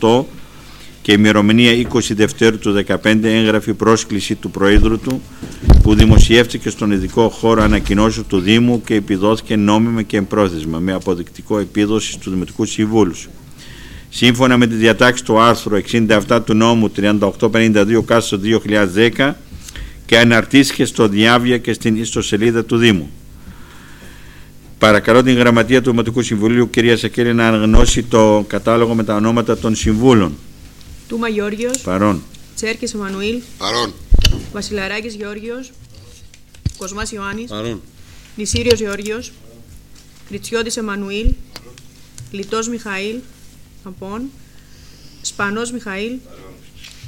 1568 και ημερομηνία 20 Δευτέρου του 2015 έγγραφη πρόσκληση του Προέδρου του που δημοσιεύτηκε στον ειδικό χώρο ανακοινώσεων του Δήμου και επιδόθηκε νόμιμα και εμπρόθεσμα με αποδεικτικό επίδοση του Δημοτικού Συμβούλου. Σύμφωνα με τη διατάξη του άρθρου 67 του νόμου 3852 κάστο 2010 και αναρτήθηκε στο διάβια και στην ιστοσελίδα του Δήμου. Παρακαλώ την Γραμματεία του Δημοτικού Συμβουλίου, κυρία Σακέλη, να αναγνώσει το κατάλογο με τα ονόματα των συμβούλων. Τούμα Γιώργιος, Παρόν. Τσέρκης Εμμανουήλ, Παρόν. Βασιλαράκης Γεώργιος, Κοσμάς Ιωάννης, Παρόν. Νησίριος Γεώργιος, Κριτσιώτης Εμμανουήλ, Λιτός Μιχαήλ, απόν, Σπανός Μιχαήλ,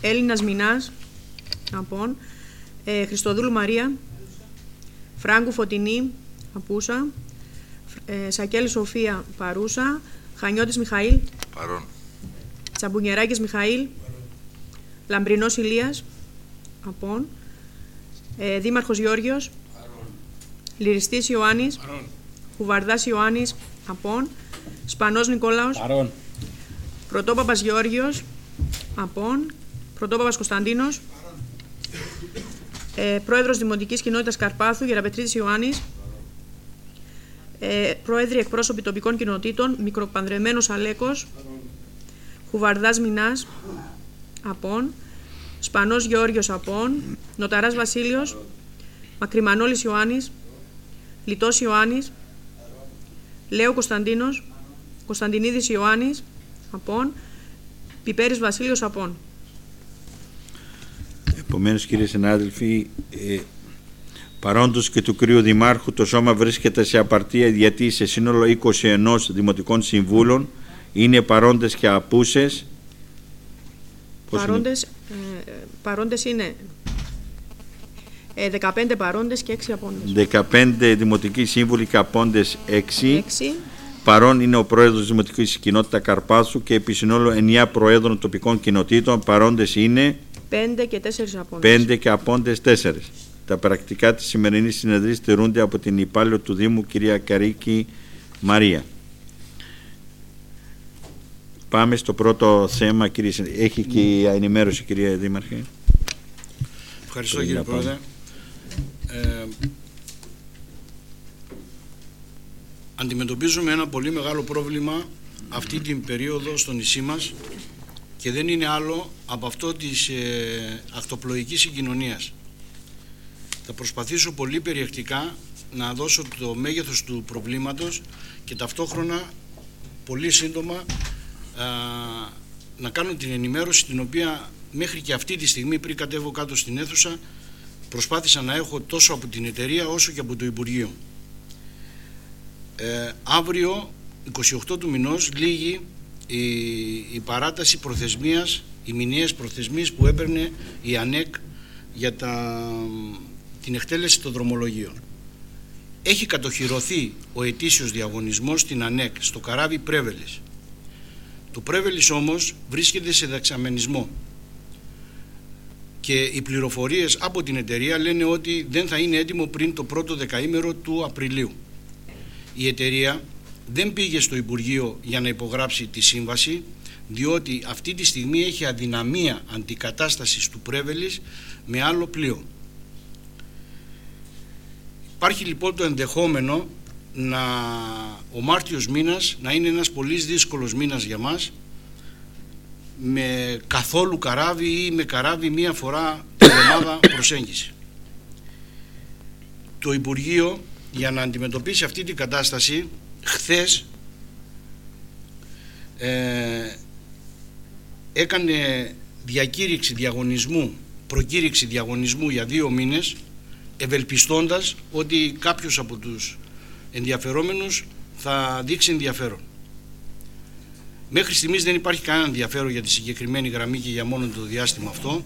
Έλληνας Μινάς, απόν, ε, Χριστοδούλου Μαρία, Φράγκου Φωτεινή, απούσα, ε, Σακέλη Σοφία, παρούσα, Χανιώτης Μιχαήλ, Παρόν. Τσαμπουνιεράκης Μιχαήλ, Λαμπρινός Ηλίας, απόν, ε, Δήμαρχος Γιώργιος, Λυριστής Ιωάννης, Χουβαρδάς Ιωάννης, απόν, Σπανός Νικόλαος, Παρόν. Πρωτόπαπας Γεώργιος, απόν, Πρωτόπαπας Κωνσταντίνος, ε, Πρόεδρος Δημοτικής Κοινότητας Καρπάθου, Γεραπετρίτης Ιωάννης, ε, Πρόεδροι εκπρόσωποι τοπικών κοινοτήτων, Μικροπανδρεμένος Αλέκος, Χουβαρδάς Μινάς, Απόν, Σπανός Γεώργιος Απόν, Νοταράς Βασίλειος, Μακρυμανόλης Ιωάννης, Λιτός Ιωάννης, Λέο Κωνσταντίνος, Κωνσταντινίδης Ιωάννης, Απόν, Πιπέρης Βασίλειος Απόν. Επομένως κύριε συνάδελφοι, ε, παρόντος και του κρύου Δημάρχου το σώμα βρίσκεται σε απαρτία γιατί σε σύνολο 21 δημοτικών συμβούλων είναι παρόντες και απούσες. Πώς είναι; Παρόντες, ε, παρόντες είναι ε, 15 παρόντες και 6 απόντες. 15 δημοτικοί σύμβουλοι και απόντες 6. 6, Παρόν είναι ο πρόεδρος της Δημοτικής Κοινότητας Καρπάθου και επί συνόλου 9 προέδρων τοπικών κοινοτήτων. Παρόντες είναι 5 και 4 απόντες. 5 και απόντες 4. Τα πρακτικά της σημερινής συνεδρίας στηρούνται από την υπάλληλο του Δήμου κυρία Καρίκη Μαρία. Πάμε στο πρώτο θέμα. Κύριε... Συν- Έχει και η ενημέρωση κυρία Δήμαρχε. Ευχαριστώ Πολύ κύριε να πάμε. Πρόεδρε. Ε, αντιμετωπίζουμε ένα πολύ μεγάλο πρόβλημα αυτή την περίοδο στο νησί μας και δεν είναι άλλο από αυτό της ε, ακτοπλοϊκής συγκοινωνίας. Θα προσπαθήσω πολύ περιεκτικά να δώσω το μέγεθος του προβλήματος και ταυτόχρονα πολύ σύντομα α, να κάνω την ενημέρωση την οποία μέχρι και αυτή τη στιγμή πριν κατέβω κάτω στην αίθουσα προσπάθησα να έχω τόσο από την εταιρεία όσο και από το Υπουργείο. Ε, αύριο 28 του μηνός λύγει η, η παράταση προθεσμίας, οι μηνιαίες προθεσμίες που έπαιρνε η ΑΝΕΚ για τα, την εκτέλεση των δρομολογίων. Έχει κατοχυρωθεί ο ετήσιος διαγωνισμός στην ΑΝΕΚ στο καράβι Πρέβελης. Το Πρέβελης όμως βρίσκεται σε δεξαμενισμό και οι πληροφορίες από την εταιρεία λένε ότι δεν θα είναι έτοιμο πριν το πρώτο δεκαήμερο του Απριλίου. Η εταιρεία δεν πήγε στο Υπουργείο για να υπογράψει τη σύμβαση διότι αυτή τη στιγμή έχει αδυναμία αντικατάστασης του Πρέβελης με άλλο πλοίο. Υπάρχει λοιπόν το ενδεχόμενο να ο Μάρτιος μήνας να είναι ένας πολύ δύσκολος μήνας για μας με καθόλου καράβι ή με καράβι μία φορά την εβδομάδα προσέγγιση. Το Υπουργείο για να αντιμετωπίσει αυτή την κατάσταση χθες ε, έκανε διακήρυξη διαγωνισμού, προκήρυξη διαγωνισμού για δύο μήνες ευελπιστώντας ότι κάποιος από τους ενδιαφερόμενους θα δείξει ενδιαφέρον. Μέχρι στιγμής δεν υπάρχει κανένα ενδιαφέρον για τη συγκεκριμένη γραμμή και για μόνο το διάστημα αυτό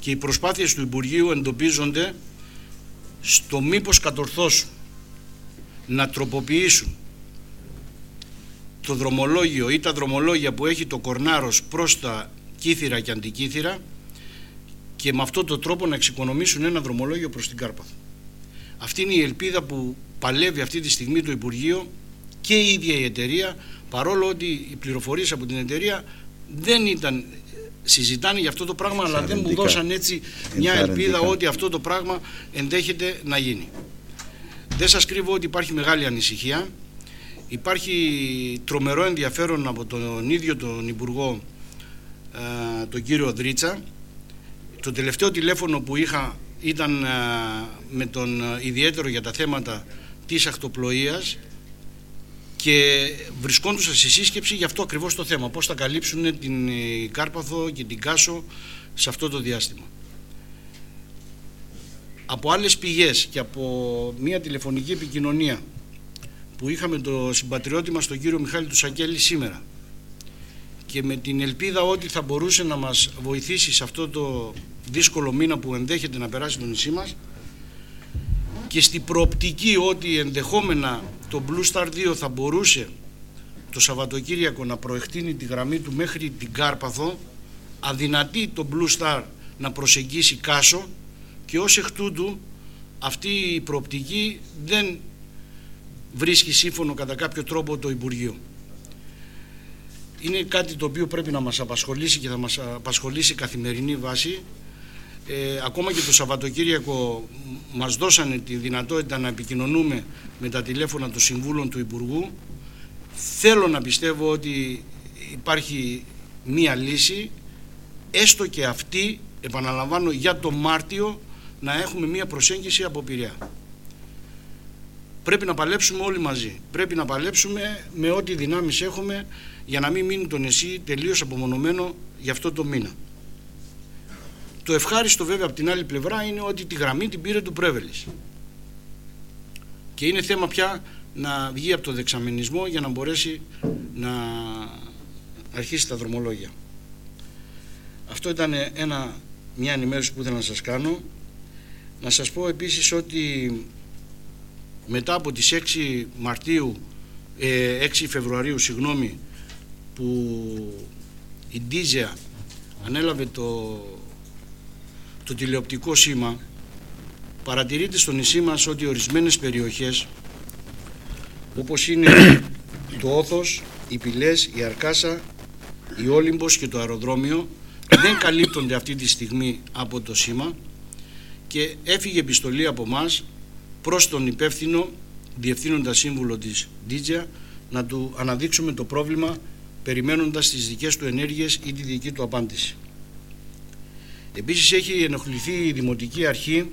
και οι προσπάθειες του Υπουργείου εντοπίζονται στο μήπως κατορθώσουν να τροποποιήσουν το δρομολόγιο ή τα δρομολόγια που έχει το Κορνάρος προς τα Κύθυρα και Αντικύθυρα και με αυτόν τον τρόπο να εξοικονομήσουν ένα δρομολόγιο προς την Κάρπαθο. Αυτή είναι η ελπίδα που παλεύει αυτή τη στιγμή το Υπουργείο και η ίδια η εταιρεία παρόλο ότι οι πληροφορίες από την εταιρεία δεν ήταν συζητάνε για αυτό το πράγμα αλλά δεν μου δώσαν έτσι μια ελπίδα ότι αυτό το πράγμα ενδέχεται να γίνει. Δεν σας κρύβω ότι υπάρχει μεγάλη ανησυχία. Υπάρχει τρομερό ενδιαφέρον από τον ίδιο τον Υπουργό ε, τον κύριο Δρίτσα. Το τελευταίο τηλέφωνο που είχα ήταν ε, με τον ε, ιδιαίτερο για τα θέματα της ακτοπλοείας και βρισκόντουσαν στη σύσκεψη για αυτό ακριβώς το θέμα, πώς θα καλύψουν την Κάρπαθο και την Κάσο σε αυτό το διάστημα. Από άλλες πηγές και από μια τηλεφωνική επικοινωνία που είχαμε το συμπατριώτη μας τον κύριο Μιχάλη του Σακέλη σήμερα και με την ελπίδα ότι θα μπορούσε να μας βοηθήσει σε αυτό το δύσκολο μήνα που ενδέχεται να περάσει το νησί μας και στην προοπτική ότι ενδεχόμενα το Blue Star 2 θα μπορούσε το Σαββατοκύριακο να προεκτείνει τη γραμμή του μέχρι την Κάρπαθο αδυνατεί το Blue Star να προσεγγίσει Κάσο και ως εκ τούτου αυτή η προοπτική δεν βρίσκει σύμφωνο κατά κάποιο τρόπο το Υπουργείο. Είναι κάτι το οποίο πρέπει να μας απασχολήσει και θα μας απασχολήσει καθημερινή βάση. Ε, ακόμα και το Σαββατοκύριακο μας δώσανε τη δυνατότητα να επικοινωνούμε με τα τηλέφωνα των Συμβούλων του Υπουργού. Θέλω να πιστεύω ότι υπάρχει μία λύση, έστω και αυτή, επαναλαμβάνω, για το Μάρτιο να έχουμε μία προσέγγιση από Πειραιά. Πρέπει να παλέψουμε όλοι μαζί. Πρέπει να παλέψουμε με ό,τι δυνάμεις έχουμε για να μην μείνει το νησί τελείως απομονωμένο για αυτό το μήνα. Το ευχάριστο βέβαια από την άλλη πλευρά είναι ότι τη γραμμή την πήρε του Πρέβελης. Και είναι θέμα πια να βγει από το δεξαμενισμό για να μπορέσει να αρχίσει τα δρομολόγια. Αυτό ήταν ένα, μια ενημέρωση που ήθελα να σας κάνω. Να σας πω επίσης ότι μετά από τις 6 Μαρτίου, 6 ε, Φεβρουαρίου, συγγνώμη, που η Ντίζεα ανέλαβε το, το τηλεοπτικό σήμα παρατηρείται στο νησί μας ότι ορισμένες περιοχές όπως είναι το Όθος, οι Πυλές, η Αρκάσα, η Όλυμπος και το αεροδρόμιο δεν καλύπτονται αυτή τη στιγμή από το σήμα και έφυγε επιστολή από μας προς τον υπεύθυνο διευθύνοντα σύμβουλο της Ντίτζια να του αναδείξουμε το πρόβλημα περιμένοντας τις δικές του ενέργειες ή τη δική του απάντηση. Επίσης έχει ενοχληθεί η Δημοτική Αρχή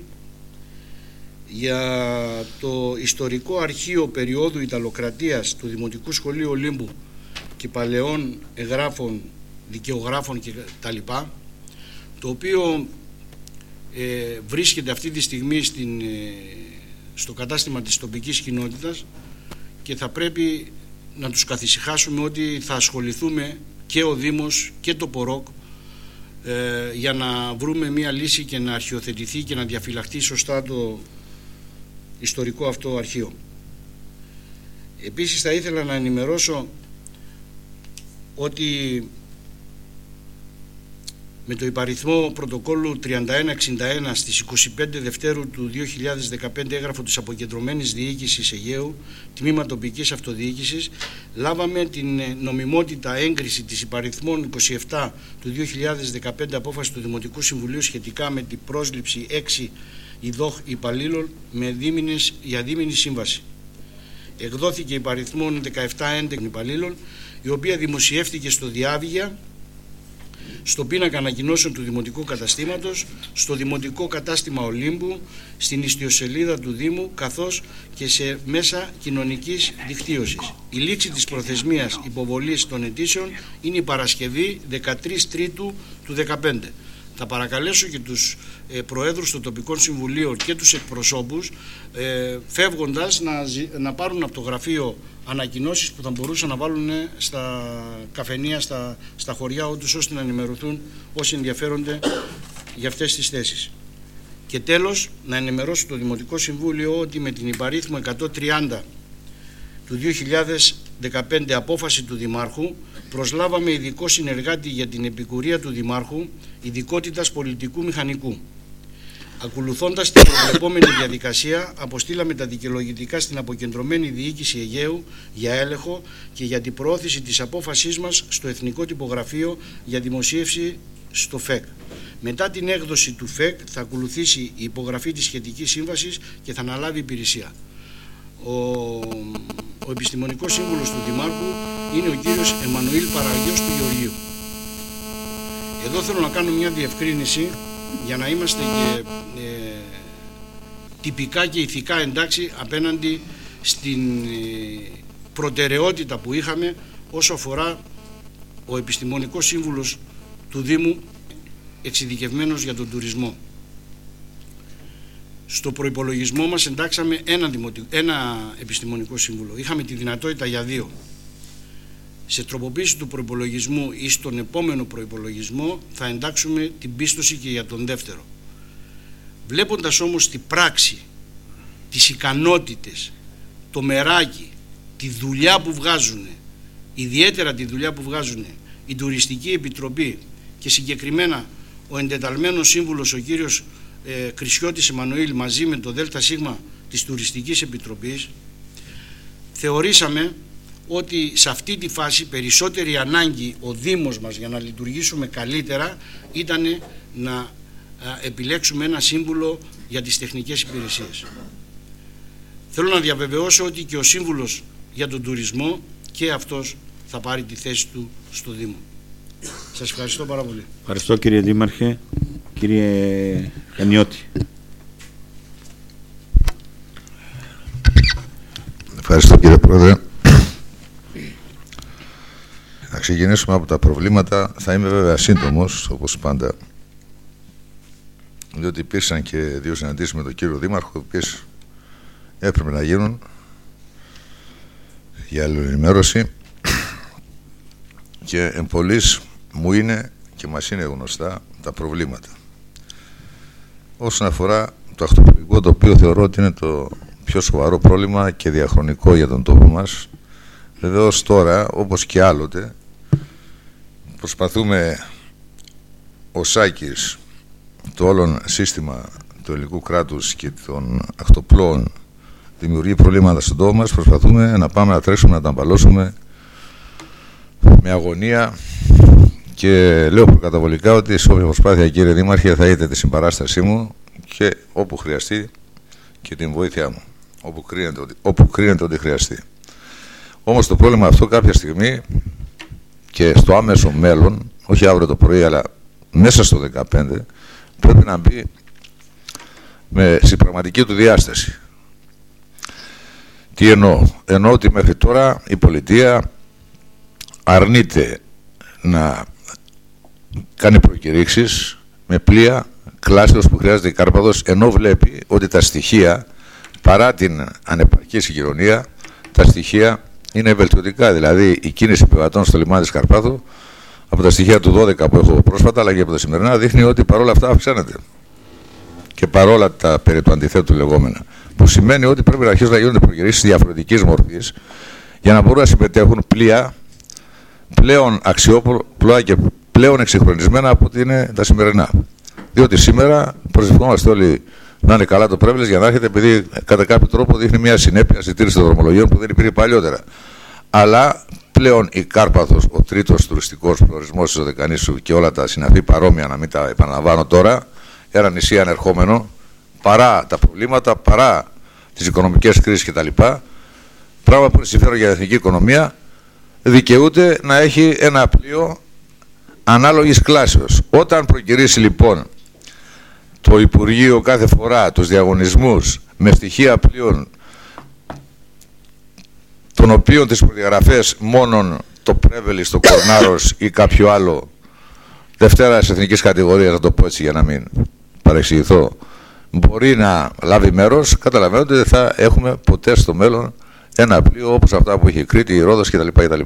για το ιστορικό αρχείο περίοδου Ιταλοκρατίας του Δημοτικού Σχολείου Ολύμπου και παλαιών εγγράφων, δικαιογράφων και τα λοιπά, το οποίο ε, βρίσκεται αυτή τη στιγμή στην, ε, στο κατάστημα της τοπικής κοινότητας και θα πρέπει να τους καθησυχάσουμε ότι θα ασχοληθούμε και ο Δήμος και το ΠΟΡΟΚ ε, για να βρούμε μια λύση και να αρχιοθετηθεί και να διαφυλαχτεί σωστά το ιστορικό αυτό αρχείο. Επίσης θα ήθελα να ενημερώσω ότι με το υπαριθμό πρωτοκόλλου 3161 στις 25 Δευτέρου του 2015 έγραφο της Αποκεντρωμένης Διοίκησης Αιγαίου, Τμήμα Τοπικής Αυτοδιοίκησης, λάβαμε την νομιμότητα έγκριση της υπαριθμών 27 του 2015 απόφασης του Δημοτικού Συμβουλίου σχετικά με την πρόσληψη 6 ιδόχ υπαλλήλων με δίμηνες, για δίμηνη σύμβαση. Εκδόθηκε υπαριθμών 17-11 υπαλλήλων, η οποία δημοσιεύτηκε στο Διάβηγια στο πίνακα ανακοινώσεων του Δημοτικού Καταστήματος, στο Δημοτικό Κατάστημα Ολύμπου, στην ιστιοσελίδα του Δήμου, καθώς και σε μέσα κοινωνικής δικτύωσης. Η λήξη της προθεσμίας υποβολής των αιτήσεων είναι η Παρασκευή 13 Τρίτου του 2015. Θα παρακαλέσω και τους ε, προέδρους των τοπικών συμβουλίων και τους εκπροσώπους ε, φεύγοντας να, να πάρουν από το γραφείο ανακοινώσεις που θα μπορούσαν να βάλουν στα καφενεία, στα, στα χωριά όντως ώστε να ενημερωθούν όσοι ενδιαφέρονται για αυτές τις θέσεις. Και τέλος να ενημερώσω το Δημοτικό Συμβούλιο ότι με την υπαρίθμο 130 του 2015 απόφαση του Δημάρχου προσλάβαμε ειδικό συνεργάτη για την επικουρία του Δημάρχου ειδικότητας πολιτικού μηχανικού. Ακολουθώντας την προβλεπόμενη διαδικασία, αποστήλαμε τα δικαιολογητικά στην αποκεντρωμένη διοίκηση Αιγαίου για έλεγχο και για την προώθηση της απόφασής μας στο Εθνικό Τυπογραφείο για δημοσίευση στο ΦΕΚ. Μετά την έκδοση του ΦΕΚ θα ακολουθήσει η υπογραφή της σχετικής σύμβασης και θα αναλάβει υπηρεσία. Ο, ο επιστημονικός σύμβουλος του Δημάρχου είναι ο κύριος Εμμανουήλ Παραγιός του Γεωργίου. Εδώ θέλω να κάνω μια διευκρίνηση για να είμαστε και ε, τυπικά και ηθικά εντάξει απέναντι στην ε, προτεραιότητα που είχαμε όσο αφορά ο επιστημονικός σύμβουλος του Δήμου εξειδικευμένος για τον τουρισμό. Στο προϋπολογισμό μας εντάξαμε ένα, ένα επιστημονικό σύμβουλο. Είχαμε τη δυνατότητα για δύο. Σε τροποποίηση του προϋπολογισμού ή στον επόμενο προϋπολογισμό θα εντάξουμε την πίστοση και για τον δεύτερο. Βλέποντας όμως τη πράξη, τις ικανότητες, το μεράκι, τη δουλειά που βγάζουν, ιδιαίτερα τη δουλειά που βγάζουν η Τουριστική Επιτροπή και συγκεκριμένα ο εντεταλμένος σύμβουλος ο κύριος ε, Κρισιώτης Εμμανουήλ μαζί με το ΔΣ της Τουριστικής Επιτροπής θεωρήσαμε ότι σε αυτή τη φάση περισσότερη ανάγκη ο Δήμος μας για να λειτουργήσουμε καλύτερα ήταν να επιλέξουμε ένα σύμβουλο για τις τεχνικές υπηρεσίες. Θέλω να διαβεβαιώσω ότι και ο σύμβουλος για τον τουρισμό και αυτός θα πάρει τη θέση του στο Δήμο. Σας ευχαριστώ πάρα πολύ. Ευχαριστώ κύριε Δήμαρχε. Κύριε Χανιώτη. Ευχαριστώ κύριε Πρόεδρε. Να ξεκινήσουμε από τα προβλήματα. Θα είμαι βέβαια σύντομος, όπως πάντα. Διότι υπήρξαν και δύο συναντήσεις με τον κύριο Δήμαρχο, οι οποίες έπρεπε να γίνουν για άλλη ενημέρωση και εμπολής μου είναι και μας είναι γνωστά τα προβλήματα. Όσον αφορά το ακτοπλικό το οποίο θεωρώ ότι είναι το πιο σοβαρό πρόβλημα και διαχρονικό για τον τόπο μας Βεβαίως τώρα όπως και άλλοτε προσπαθούμε ο Σάκης το όλον σύστημα του ελληνικού κράτους και των ακτοπλών δημιουργεί προβλήματα στον τόπο μας προσπαθούμε να πάμε να τρέξουμε να τα αμπαλώσουμε με αγωνία και λέω προκαταβολικά ότι σε όποια προσπάθεια κύριε Δήμαρχε θα έχετε τη συμπαράστασή μου και όπου χρειαστεί και την βοήθειά μου όπου κρίνεται, όπου κρίνεται ότι χρειαστεί. Όμως το πρόβλημα αυτό κάποια στιγμή και στο άμεσο μέλλον, όχι αύριο το πρωί αλλά μέσα στο 2015 πρέπει να μπει με συμπραγματική του διάσταση. Τι εννοώ; Εννοώ ότι μέχρι τώρα η πολιτεία αρνείται να κάνει προκηρύξεις με πλοία κλάσεως που χρειάζεται η Κάρπαδος ενώ βλέπει ότι τα στοιχεία παρά την ανεπαρκή συγκυρονία τα στοιχεία είναι βελτιωτικά. Δηλαδή η κίνηση επιβατών στο λιμάνι της Καρπάθου από τα στοιχεία του 12 που έχω πρόσφατα αλλά και από τα σημερινά δείχνει ότι παρόλα αυτά αυξάνεται. Και παρόλα τα περί του αντιθέτου λεγόμενα. Που σημαίνει ότι πρέπει να αρχίσουν να γίνονται προκηρύξεις διαφορετικής μορφής για να μπορούν να συμμετέχουν πλοία πλέον αξιόπλοα και πλέον εξυγχρονισμένα από ότι είναι τα σημερινά. Διότι σήμερα προσευχόμαστε όλοι να είναι καλά το πρέβελε για να έρχεται, επειδή κατά κάποιο τρόπο δείχνει μια συνέπεια στη τήρηση των δρομολογίων που δεν υπήρχε παλιότερα. Αλλά πλέον η Κάρπαθος, ο τρίτος τουριστικός προορισμός τη Οδεκανήσου και όλα τα συναφή παρόμοια, να μην τα επαναλαμβάνω τώρα, ένα νησί ανερχόμενο, παρά τα προβλήματα, παρά τις οικονομικές κρίσεις κτλ. Πράγμα που είναι συμφέρον για την εθνική οικονομία, δικαιούται να έχει ένα πλοίο ανάλογης κλάσεως. Όταν προκυρήσει λοιπόν το Υπουργείο κάθε φορά τους διαγωνισμούς με στοιχεία πλοίων των οποίων τις προδιαγραφές μόνον το Πρέβελη στο Κορνάρος ή κάποιο άλλο Δευτέρα εθνικής κατηγορίας, να το πω έτσι για να μην παρεξηγηθώ, μπορεί να λάβει μέρος, καταλαβαίνετε ότι δεν θα έχουμε ποτέ στο μέλλον ένα πλοίο όπως αυτά που έχει η Κρήτη, η Ρόδος κτλ. κτλ.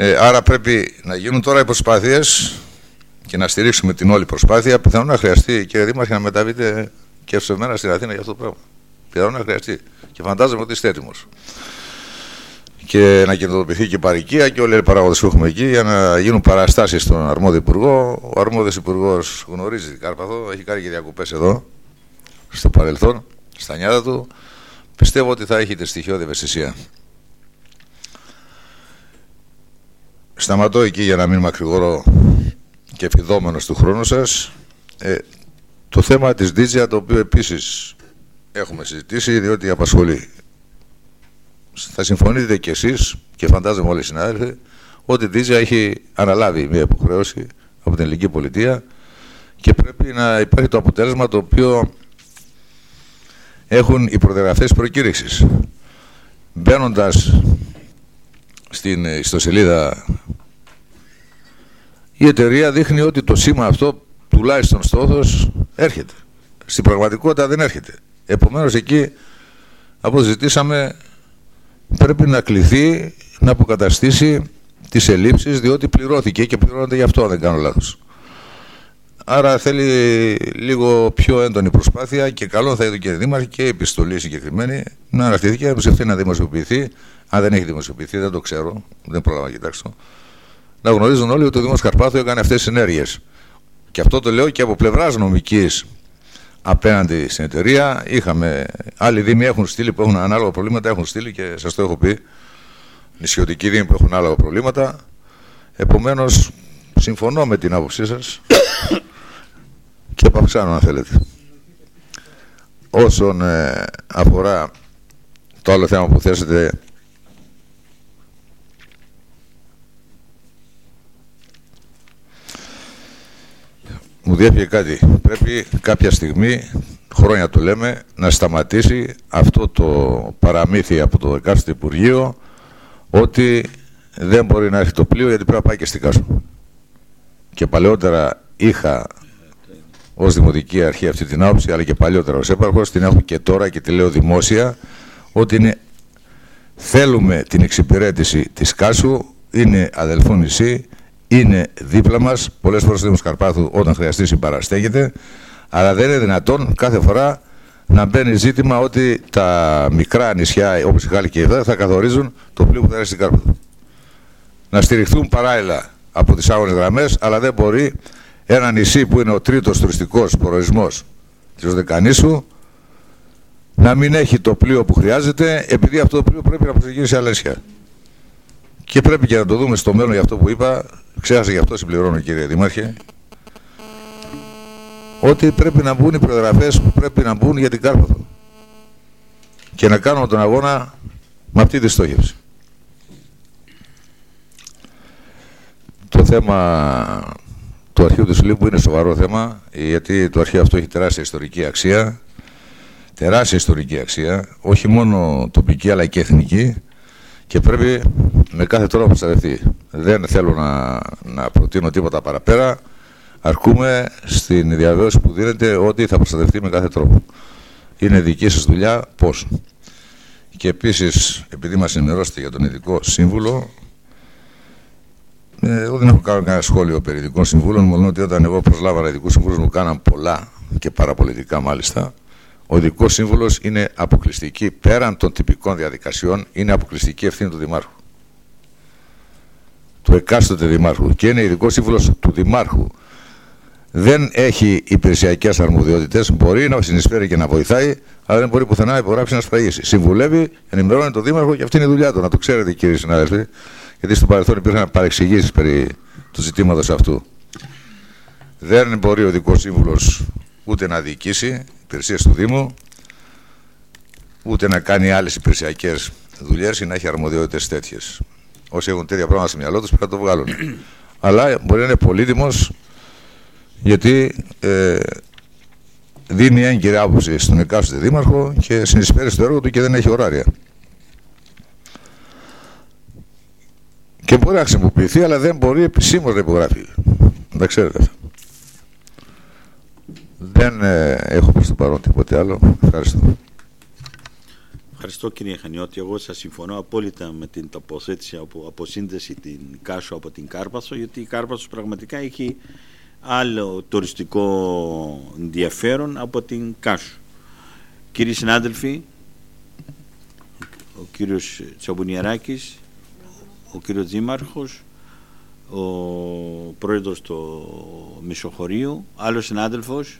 Ε, άρα πρέπει να γίνουν τώρα οι προσπάθειες και να στηρίξουμε την όλη προσπάθεια. Πιθανόν να χρειαστεί, κύριε Δήμαρχε, να μεταβείτε και σε μένα στην Αθήνα για αυτό το πράγμα. Πιθανόν να χρειαστεί. Και φαντάζομαι ότι είστε έτοιμος. και να κινητοποιηθεί και η παροικία και όλοι οι παράγοντες που έχουμε εκεί για να γίνουν παραστάσεις στον αρμόδιο υπουργό. Ο αρμόδιος υπουργός γνωρίζει την Κάρπαθο, έχει κάνει και διακοπές εδώ στο παρελθόν, στα νιάτα του. Πιστεύω ότι θα έχει τη στοιχειώδη ευαισθησία. Σταματώ εκεί για να μην μακρηγορώ και φιδόμενος του χρόνου σας. Ε, το θέμα της Δίτζια το οποίο επίσης έχουμε συζητήσει διότι απασχολεί. Θα συμφωνείτε κι εσείς και φαντάζομαι όλοι οι συνάδελφοι ότι η Δίτζια έχει αναλάβει μια υποχρέωση από την ελληνική πολιτεία και πρέπει να υπάρχει το αποτέλεσμα το οποίο έχουν οι προδιαγραφές προκήρυξης. Μπαίνοντας στην ιστοσελίδα η εταιρεία δείχνει ότι το σήμα αυτό τουλάχιστον στόχος έρχεται. Στην πραγματικότητα δεν έρχεται. Επομένως εκεί αποζητήσαμε πρέπει να κληθεί να αποκαταστήσει τις ελλείψεις διότι πληρώθηκε και πληρώνεται γι' αυτό αν δεν κάνω λάθος. Άρα θέλει λίγο πιο έντονη προσπάθεια και καλό θα ήταν και Δήμαρχη και επιστολή συγκεκριμένη να αναρτηθεί και να να δημοσιοποιηθεί. Αν δεν έχει δημοσιοποιηθεί, δεν το ξέρω, δεν πρόλαβα να κοιτάξω. Να γνωρίζουν όλοι ότι ο Δήμος Καρπάθου έκανε αυτές τις ενέργειες. Και αυτό το λέω και από πλευράς νομικής απέναντι στην εταιρεία. Είχαμε άλλοι Δήμοι έχουν στείλει που έχουν ανάλογα προβλήματα, έχουν στείλει και σας το έχω πει. Νησιωτικοί Δήμοι που έχουν ανάλογα προβλήματα. Επομένως, συμφωνώ με την άποψή σας και επαυξάνω αν θέλετε. Όσον ε, αφορά το άλλο θέμα που θέσετε μου διέφυγε κάτι. Πρέπει κάποια στιγμή, χρόνια το λέμε, να σταματήσει αυτό το παραμύθι από το εκάστοτε Υπουργείο ότι δεν μπορεί να έρθει το πλοίο γιατί πρέπει να πάει και στην Κάσο. Και παλαιότερα είχα ως Δημοτική Αρχή αυτή την άποψη, αλλά και παλιότερα ως έπαρχος, την έχω και τώρα και τη λέω δημόσια, ότι είναι, θέλουμε την εξυπηρέτηση της Κάσου, είναι αδελφό νησί, είναι δίπλα μας. Πολλές φορές ο Δήμο Καρπάθου, όταν χρειαστεί, συμπαραστέκεται, αλλά δεν είναι δυνατόν κάθε φορά να μπαίνει ζήτημα ότι τα μικρά νησιά, όπως η Γάλλη και η Ιδέα, θα καθορίζουν το πλοίο που θα έρθει στην Καρπάθου. Να στηριχθούν παράλληλα από τις άγονε γραμμές, αλλά δεν μπορεί ένα νησί που είναι ο τρίτος τουριστικός προορισμός της Δεκανήσου να μην έχει το πλοίο που χρειάζεται επειδή αυτό το πλοίο πρέπει να προσεγγίσει σε άλλα νησιά. Και πρέπει και να το δούμε στο μέλλον για αυτό που είπα, ξέχασα γι' αυτό συμπληρώνω κύριε Δήμαρχε, ότι πρέπει να μπουν οι προεγραφές που πρέπει να μπουν για την Κάρπαθο. Και να κάνουμε τον αγώνα με αυτή τη στόχευση. Το θέμα το αρχείο του Συλλήπου είναι σοβαρό θέμα, γιατί το αρχείο αυτό έχει τεράστια ιστορική αξία. Τεράστια ιστορική αξία, όχι μόνο τοπική αλλά και εθνική και πρέπει με κάθε τρόπο να προστατευτεί. Δεν θέλω να, να προτείνω τίποτα παραπέρα. Αρκούμε στην διαβεβαίωση που δίνεται ότι θα προστατευτεί με κάθε τρόπο. Είναι δική σας δουλειά πώς. Και επίσης, επειδή μας ενημερώσετε για τον ειδικό σύμβουλο, ε, εγώ δεν έχω κάνει κανένα σχόλιο περί ειδικών συμβούλων, μόνο ότι όταν εγώ προσλάβανα ειδικούς συμβούλους μου κάναν πολλά και παραπολιτικά μάλιστα. Ο ειδικός σύμβουλος είναι αποκλειστική, πέραν των τυπικών διαδικασιών, είναι αποκλειστική ευθύνη του Δημάρχου. Του εκάστοτε Δημάρχου. Και είναι ειδικός σύμβουλος του Δημάρχου. Δεν έχει υπηρεσιακές αρμοδιότητες. Μπορεί να συνεισφέρει και να βοηθάει, αλλά δεν μπορεί πουθενά να υπογράψει να σφραγίσει. Συμβουλεύει, ενημερώνει τον Δήμαρχο και αυτή είναι η δουλειά του. Να το ξέρετε, κύριε συνάδελφοι γιατί στο παρελθόν υπήρχαν παρεξηγήσεις περί του ζητήματος αυτού. Δεν μπορεί ο δικό σύμβουλος ούτε να διοικήσει υπηρεσίες του Δήμου, ούτε να κάνει άλλες υπηρεσιακές δουλειές ή να έχει αρμοδιότητες τέτοιες. Όσοι έχουν τέτοια πράγματα στο μυαλό τους πρέπει να το βγάλουν. Αλλά μπορεί να είναι πολύτιμος γιατί ε, δίνει έγκυρη άποψη στον εκάστοτε δήμαρχο και συνεισφέρει στο έργο του και δεν έχει ωράρια. Και μπορεί να χρησιμοποιηθεί, αλλά δεν μπορεί επισήμως να υπογράφει. Να ξέρετε αυτά. Δεν ε, έχω προς το παρόν τίποτε άλλο. Ευχαριστώ. Ευχαριστώ κύριε Χανιώτη. Εγώ σας συμφωνώ απόλυτα με την τοποθέτηση από αποσύνδεση την Κάσο από την Κάρπαθο, γιατί η Κάρπαθος πραγματικά έχει άλλο τουριστικό ενδιαφέρον από την Κάσο. Κύριοι συνάδελφοι, ο κύριος Τσαμπουνιαράκης, ο κύριος Δήμαρχος, ο πρόεδρος του Μισοχωρίου, άλλος συνάδελφος,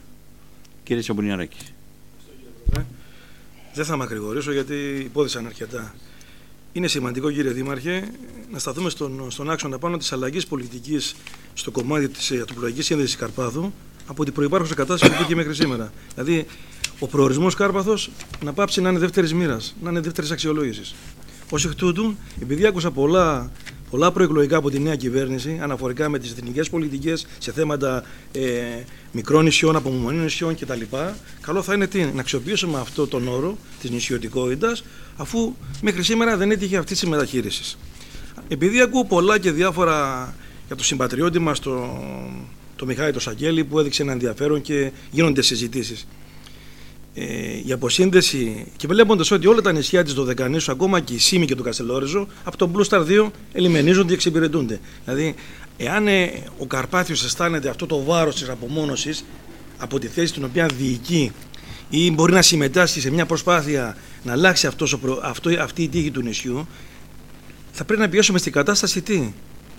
κύριε Τσαμπουνιαράκη. Δεν θα μακρηγορήσω γιατί υπόθεσαν αρκετά. Είναι σημαντικό, κύριε Δήμαρχε, να σταθούμε στον, στον άξονα πάνω της αλλαγής πολιτικής στο κομμάτι της ατροπολογική σύνδεσης Καρπάθου από την προπάρχουσα κατάσταση που πήγε μέχρι σήμερα. Δηλαδή, ο προορισμός Κάρπαθος να πάψει να είναι δεύτερης μοίρας, να είναι δεύτερης αξιολόγησης. Ω εκ τούτου, επειδή άκουσα πολλά, πολλά προεκλογικά από τη νέα κυβέρνηση αναφορικά με τις εθνικές πολιτικές σε θέματα ε, μικρών νησιών, απομονών νησιών κτλ., καλό θα είναι τι, να αξιοποιήσουμε αυτό τον όρο της νησιωτικότητας, αφού μέχρι σήμερα δεν έτυχε αυτή της μεταχείρισης. Επειδή ακούω πολλά και διάφορα για το συμπατριώτη μας, το, το Μιχάη το Σαγγέλη, που έδειξε ένα ενδιαφέρον και γίνονται συζητήσεις ε, η αποσύνδεση και βλέποντας ότι όλα τα νησιά της Δωδεκανήσου, ακόμα και η Σίμη και το Καστελόριζο, από τον Blue Star 2 ελιμενίζονται και εξυπηρετούνται. Δηλαδή, εάν ε, ο Καρπάθιος αισθάνεται αυτό το βάρος της απομόνωσης από τη θέση την οποία διοικεί ή μπορεί να συμμετάσχει σε μια προσπάθεια να αλλάξει αυτός ο αυτό, αυτή η τύχη του νησιού, θα πρέπει να πιέσουμε στην κατάσταση τι;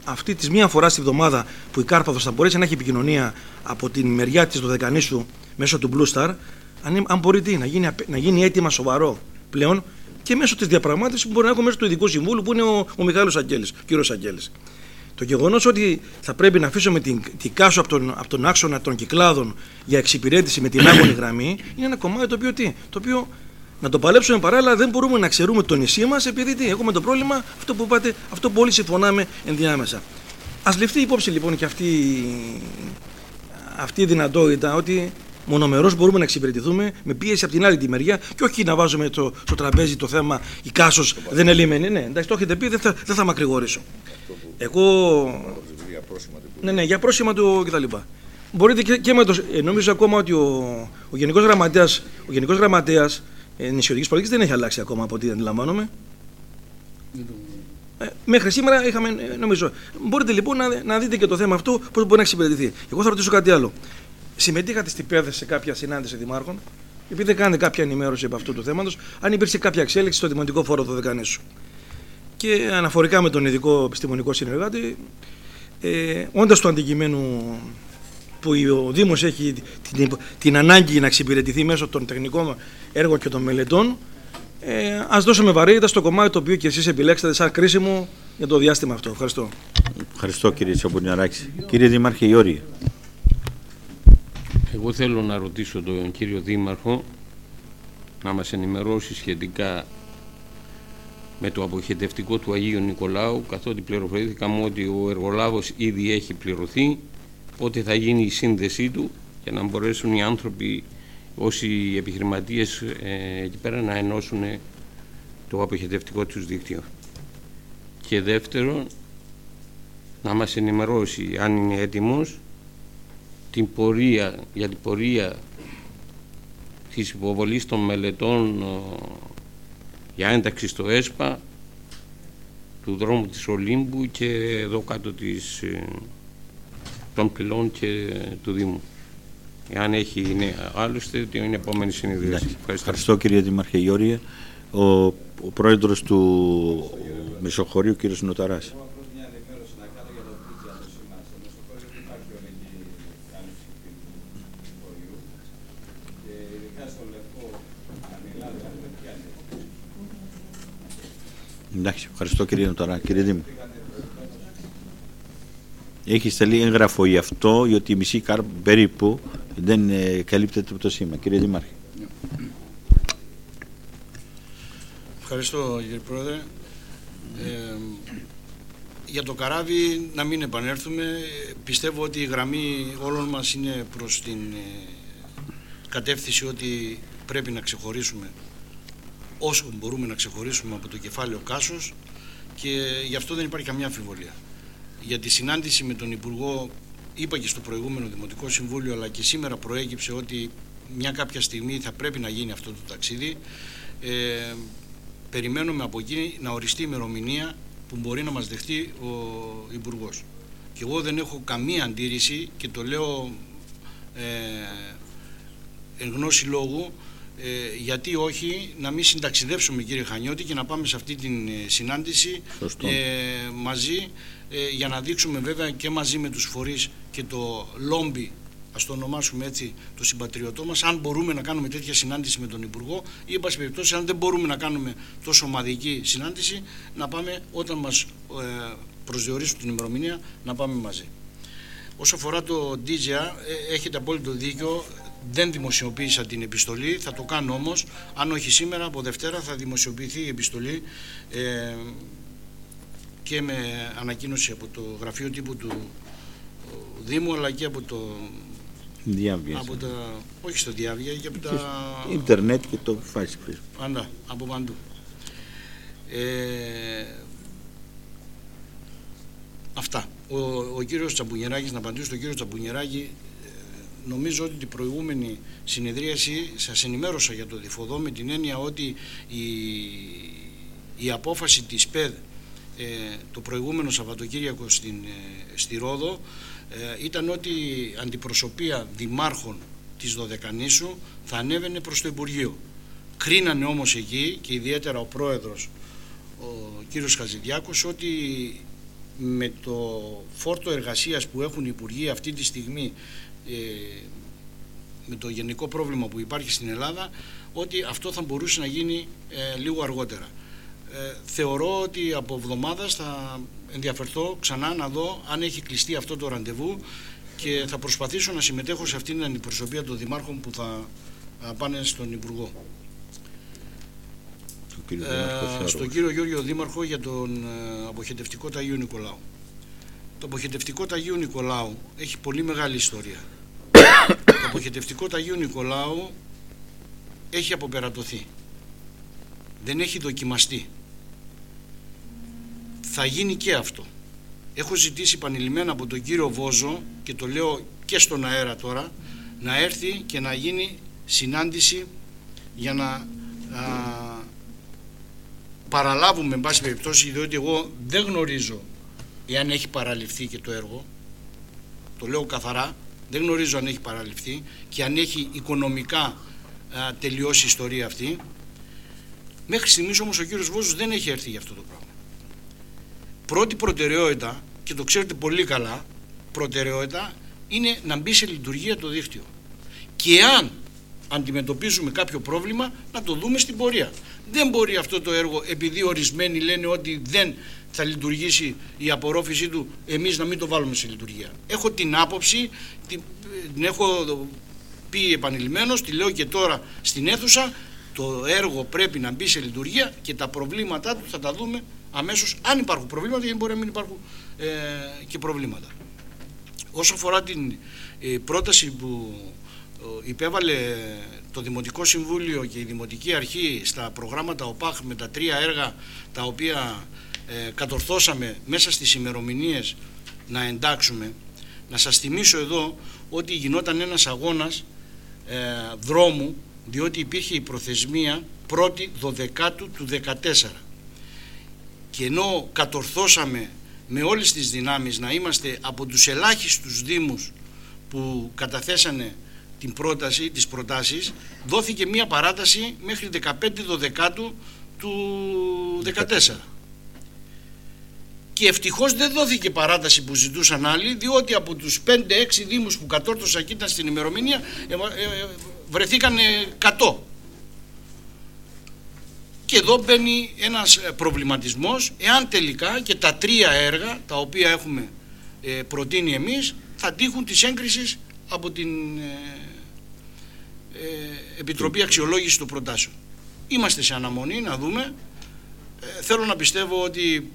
Αυτή της μία φοράς στη βδομάδα που η Κάρπαθος θα μπορέσει να έχει επικοινωνία από την μεριά της Δωδεκανήσου μέσω του Blue Star, αν, αν μπορεί τι, να, γίνει, να γίνει έτοιμα σοβαρό πλέον και μέσω της διαπραγμάτευσης που μπορεί να έχουμε μέσω του Ειδικού Συμβούλου που είναι ο, ο Μιχάλης Αγγέλης, ο κύριος Αγγέλης. Το γεγονός ότι θα πρέπει να αφήσουμε την, την κάσο από τον, από τον άξονα των κυκλάδων για εξυπηρέτηση με την άγωνη γραμμή είναι ένα κομμάτι το οποίο, τι, το οποίο να το παλέψουμε παράλληλα δεν μπορούμε να ξερούμε το νησί μας επειδή τι, έχουμε το πρόβλημα αυτό που είπατε, αυτό που όλοι συμφωνάμε ενδιάμεσα. Α ληφθεί υπόψη λοιπόν και αυτή, αυτή η δυνατότητα ότι μονομερός μπορούμε να εξυπηρετηθούμε με πίεση από την άλλη τη μεριά και όχι να βάζουμε το, στο τραπέζι το θέμα η κάσος δεν ελίμενη. Ναι, εντάξει, το έχετε πει, δεν θα, δεν θα μακρηγορήσω. Εγώ. Ναι, ναι, για πρόσημα του κτλ. Μπορείτε και, και με το. Ε, νομίζω ακόμα ότι ο, ο Γενικός Γραμματέα ο Γενικός Γραμματέας, ε, νησιωτική πολιτικής δεν έχει αλλάξει ακόμα από ό,τι αντιλαμβάνομαι. Ε, μέχρι σήμερα είχαμε, ε, νομίζω. Μπορείτε λοιπόν να, να δείτε και το θέμα αυτό, πώς μπορεί να εξυπηρετηθεί. Εγώ θα ρωτήσω κάτι άλλο συμμετείχατε στην ΠΕΔΕ σε κάποια συνάντηση δημάρχων, επειδή δεν κάνετε κάποια ενημέρωση από αυτού του θέματος, αν υπήρξε κάποια εξέλιξη στο Δημοτικό Φόρο του Δεκανήσου. Και αναφορικά με τον ειδικό επιστημονικό συνεργάτη, ε, όντας του αντικειμένου που ο Δήμος έχει την, την ανάγκη να εξυπηρετηθεί μέσω των τεχνικών έργων και των μελετών, ε, ας δώσουμε βαρύτητα στο κομμάτι το οποίο και εσείς επιλέξατε σαν κρίσιμο για το διάστημα αυτό. Ευχαριστώ. Ευχαριστώ κύριε Τσαμπουνιαράκη. Κύριε Δήμαρχε Ιώρη. Εγώ θέλω να ρωτήσω τον κύριο Δήμαρχο να μας ενημερώσει σχετικά με το αποχετευτικό του Αγίου Νικολάου καθότι πληροφορήθηκαμε ότι ο εργολάβος ήδη έχει πληρωθεί πότε θα γίνει η σύνδεσή του για να μπορέσουν οι άνθρωποι όσοι επιχειρηματίες ε, εκεί πέρα να ενώσουν το αποχετευτικό τους δίκτυο. Και δεύτερον, να μας ενημερώσει αν είναι έτοιμος την πορεία, για την πορεία της υποβολής των μελετών για ένταξη στο ΕΣΠΑ του δρόμου της Ολύμπου και εδώ κάτω της, ε, των πυλών και του Δήμου. Εάν έχει νέα, άλλωστε την επόμενη συνειδητή. Ευχαριστώ. Ευχαριστώ κύριε Δημαρχέ Γιώργη. Ο, ο πρόεδρος του Μεσοχωρίου κύριος Νοταράς. Εντάξει, ευχαριστώ κύριε Νοταρά. Κύριε Δήμο. Έχεις στελεί έγγραφο γι' αυτό, γιατί η μισή κάρπ περίπου δεν ε, καλύπτεται από το σήμα. Κύριε Δήμαρχε. Ευχαριστώ κύριε Πρόεδρε. Ε, για το καράβι να μην επανέλθουμε. Πιστεύω ότι η γραμμή όλων μας είναι προς την ε, κατεύθυνση ότι πρέπει να ξεχωρίσουμε όσο μπορούμε να ξεχωρίσουμε από το κεφάλαιο Κάσος και γι' αυτό δεν υπάρχει καμιά αμφιβολία. Για τη συνάντηση με τον Υπουργό είπα και στο προηγούμενο Δημοτικό Συμβούλιο αλλά και σήμερα προέκυψε ότι μια κάποια στιγμή θα πρέπει να γίνει αυτό το ταξίδι. Ε, περιμένουμε από εκεί να οριστεί η ημερομηνία που μπορεί να μας δεχτεί ο υπουργός. Και εγώ δεν έχω καμία αντίρρηση και το λέω ε, εν γνώση λόγου ε, γιατί όχι να μην συνταξιδεύσουμε κύριε Χανιώτη και να πάμε σε αυτή την ε, συνάντηση ε, μαζί ε, για να δείξουμε βέβαια και μαζί με τους φορείς και το λόμπι ας το ονομάσουμε έτσι το συμπατριωτό μας αν μπορούμε να κάνουμε τέτοια συνάντηση με τον Υπουργό ή εν πάση περιπτώσει αν δεν μπορούμε να κάνουμε τόσο ομαδική συνάντηση να πάμε όταν μας ε, προσδιορίσουν την ημερομηνία να πάμε μαζί. Όσο αφορά το DGA, έχετε απόλυτο δίκιο δεν δημοσιοποίησα την επιστολή, θα το κάνω όμως, αν όχι σήμερα, από Δευτέρα θα δημοσιοποιηθεί η επιστολή ε, και με ανακοίνωση από το γραφείο τύπου του Δήμου, αλλά και από το... Διάβια. Από τα, όχι στο Διάβια, και από τα... Ιντερνετ και το Facebook. Ανά, από παντού. Ε, αυτά. Ο, ο κύριος Τσαμπουνιεράκης, να απαντήσω στον κύριο Τσαμπουνιεράκη, νομίζω ότι την προηγούμενη συνεδρίαση σας ενημέρωσα για το διφοδό με την έννοια ότι η, η απόφαση της ΠΕΔ ε, το προηγούμενο Σαββατοκύριακο στην, ε, στη Ρόδο ε, ήταν ότι η αντιπροσωπεία δημάρχων της Δωδεκανήσου θα ανέβαινε προς το Υπουργείο. Κρίνανε όμως εκεί και ιδιαίτερα ο πρόεδρος ο κύριος Χαζηδιάκος ότι με το φόρτο εργασίας που έχουν οι Υπουργοί αυτή τη στιγμή ε, με το γενικό πρόβλημα που υπάρχει στην Ελλάδα ότι αυτό θα μπορούσε να γίνει ε, λίγο αργότερα. Ε, θεωρώ ότι από εβδομάδας θα ενδιαφερθώ ξανά να δω αν έχει κλειστεί αυτό το ραντεβού και θα προσπαθήσω να συμμετέχω σε αυτήν την αντιπροσωπεία των δημάρχων που θα πάνε στον Υπουργό. Ε, στον κύριο Γιώργο Δήμαρχο για τον αποχετευτικό Ταγίου Νικολάου. Το αποχετευτικό Ταγίου Νικολάου έχει πολύ μεγάλη ιστορία. Το αποχετευτικό Ταγίου Νικολάου έχει αποπερατωθεί. Δεν έχει δοκιμαστεί. Θα γίνει και αυτό. Έχω ζητήσει επανειλημμένα από τον κύριο Βόζο και το λέω και στον αέρα τώρα να έρθει και να γίνει συνάντηση για να α, παραλάβουμε εν πάση περιπτώσει διότι εγώ δεν γνωρίζω εάν έχει παραληφθεί και το έργο το λέω καθαρά δεν γνωρίζω αν έχει παραληφθεί και αν έχει οικονομικά α, τελειώσει η ιστορία αυτή. Μέχρι στιγμής όμως ο κύριος Βόζος δεν έχει έρθει για αυτό το πράγμα. Πρώτη προτεραιότητα και το ξέρετε πολύ καλά προτεραιότητα είναι να μπει σε λειτουργία το δίκτυο. Και αν αντιμετωπίζουμε κάποιο πρόβλημα να το δούμε στην πορεία. Δεν μπορεί αυτό το έργο επειδή ορισμένοι λένε ότι δεν θα λειτουργήσει η απορρόφησή του εμείς να μην το βάλουμε σε λειτουργία. Έχω την άποψη, την, έχω πει επανειλημμένως, τη λέω και τώρα στην αίθουσα, το έργο πρέπει να μπει σε λειτουργία και τα προβλήματά του θα τα δούμε αμέσως αν υπάρχουν προβλήματα γιατί μπορεί να μην υπάρχουν ε, και προβλήματα. Όσο αφορά την ε, πρόταση που ε, υπέβαλε το Δημοτικό Συμβούλιο και η Δημοτική Αρχή στα προγράμματα ΟΠΑΧ με τα τρία έργα τα οποία ε, κατορθώσαμε μέσα στις ημερομηνίες να εντάξουμε. Να σας θυμίσω εδώ ότι γινόταν ένας αγώνας ε, δρόμου διότι υπήρχε η προθεσμία πρώτη δωδεκάτου του 14 και ενώ κατορθώσαμε με όλες τις δυνάμεις να είμαστε από τους ελάχιστους δήμους που καταθέσανε την πρόταση, τις προτάσεις δόθηκε μία παράταση μέχρι 15 δωδεκάτου του 14 και ευτυχώς δεν δόθηκε παράταση που ζητούσαν άλλοι διότι από τους 5-6 δήμους που κατόρθωσαν και ήταν στην ημερομηνία ε, ε, βρεθήκαν 100 και εδώ μπαίνει ένας ε, προβληματισμός εάν τελικά και τα τρία έργα τα οποία έχουμε προτείνει εμείς θα τύχουν της έγκρισης από την Επιτροπή Αξιολόγησης των Προτάσεων. Είμαστε σε αναμονή να δούμε. θέλω να πιστεύω ότι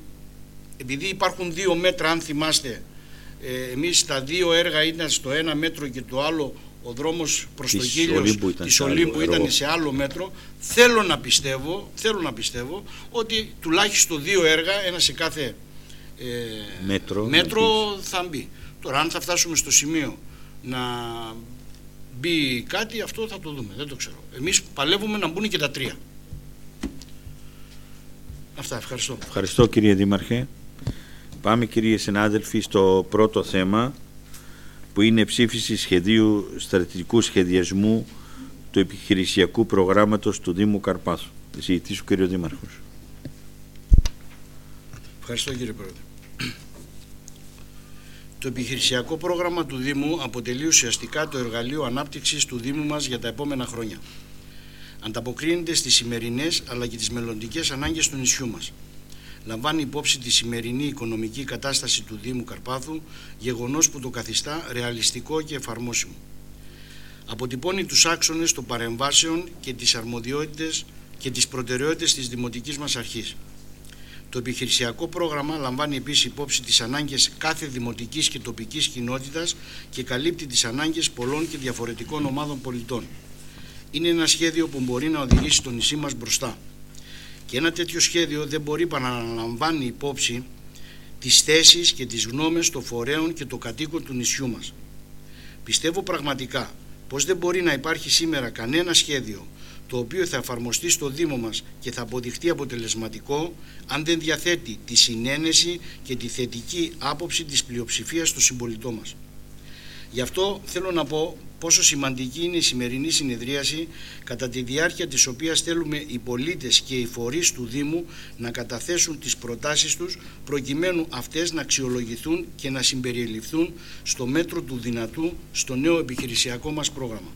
επειδή υπάρχουν δύο μέτρα αν θυμάστε ε, εμείς τα δύο έργα ήταν στο ένα μέτρο και το άλλο ο δρόμος προς το Γήλιος της Ολύμπου ήταν σε άλλο μέτρο. Θέλω να πιστεύω θέλω να πιστεύω ότι τουλάχιστον δύο έργα ένα σε κάθε ε, μέτρο, μέτρο θα μπει. Τώρα αν θα φτάσουμε στο σημείο να μπει κάτι αυτό θα το δούμε. Δεν το ξέρω. Εμείς παλεύουμε να μπουν και τα τρία. Αυτά, ευχαριστώ. Ευχαριστώ κύριε Δήμαρχε. Πάμε κύριε συνάδελφοι στο πρώτο θέμα που είναι ψήφιση σχεδίου στρατηγικού σχεδιασμού του επιχειρησιακού προγράμματος του Δήμου Καρπάθου. Εισηγητής ο κ. Δήμαρχος. Ευχαριστώ κύριε Πρόεδρε. Το επιχειρησιακό πρόγραμμα του Δήμου αποτελεί ουσιαστικά το εργαλείο ανάπτυξης του Δήμου μας για τα επόμενα χρόνια. Ανταποκρίνεται στις σημερινές αλλά και τις μελλοντικές ανάγκες του νησιού μας. Λαμβάνει υπόψη τη σημερινή οικονομική κατάσταση του Δήμου Καρπάθου, γεγονός που το καθιστά ρεαλιστικό και εφαρμόσιμο. Αποτυπώνει τους άξονες των παρεμβάσεων και τις αρμοδιότητες και τις προτεραιότητες της Δημοτικής μας Αρχής. Το επιχειρησιακό πρόγραμμα λαμβάνει επίσης υπόψη τις ανάγκες κάθε δημοτικής και τοπικής κοινότητας και καλύπτει τις ανάγκες πολλών και διαφορετικών ομάδων πολιτών. Είναι ένα σχέδιο που μπορεί να οδηγήσει το νησί μας μπροστά. Και ένα τέτοιο σχέδιο δεν μπορεί παρά να λαμβάνει υπόψη τις θέσεις και τις γνώμες των φορέων και των κατοίκων του νησιού μας. Πιστεύω πραγματικά πως δεν μπορεί να υπάρχει σήμερα κανένα σχέδιο το οποίο θα εφαρμοστεί στο Δήμο μας και θα αποδειχτεί αποτελεσματικό αν δεν διαθέτει τη συνένεση και τη θετική άποψη της πλειοψηφίας των συμπολιτών μας. Γι' αυτό θέλω να πω πόσο σημαντική είναι η σημερινή συνεδρίαση κατά τη διάρκεια της οποίας θέλουμε οι πολίτες και οι φορείς του Δήμου να καταθέσουν τις προτάσεις τους προκειμένου αυτές να αξιολογηθούν και να συμπεριληφθούν στο μέτρο του δυνατού στο νέο επιχειρησιακό μας πρόγραμμα.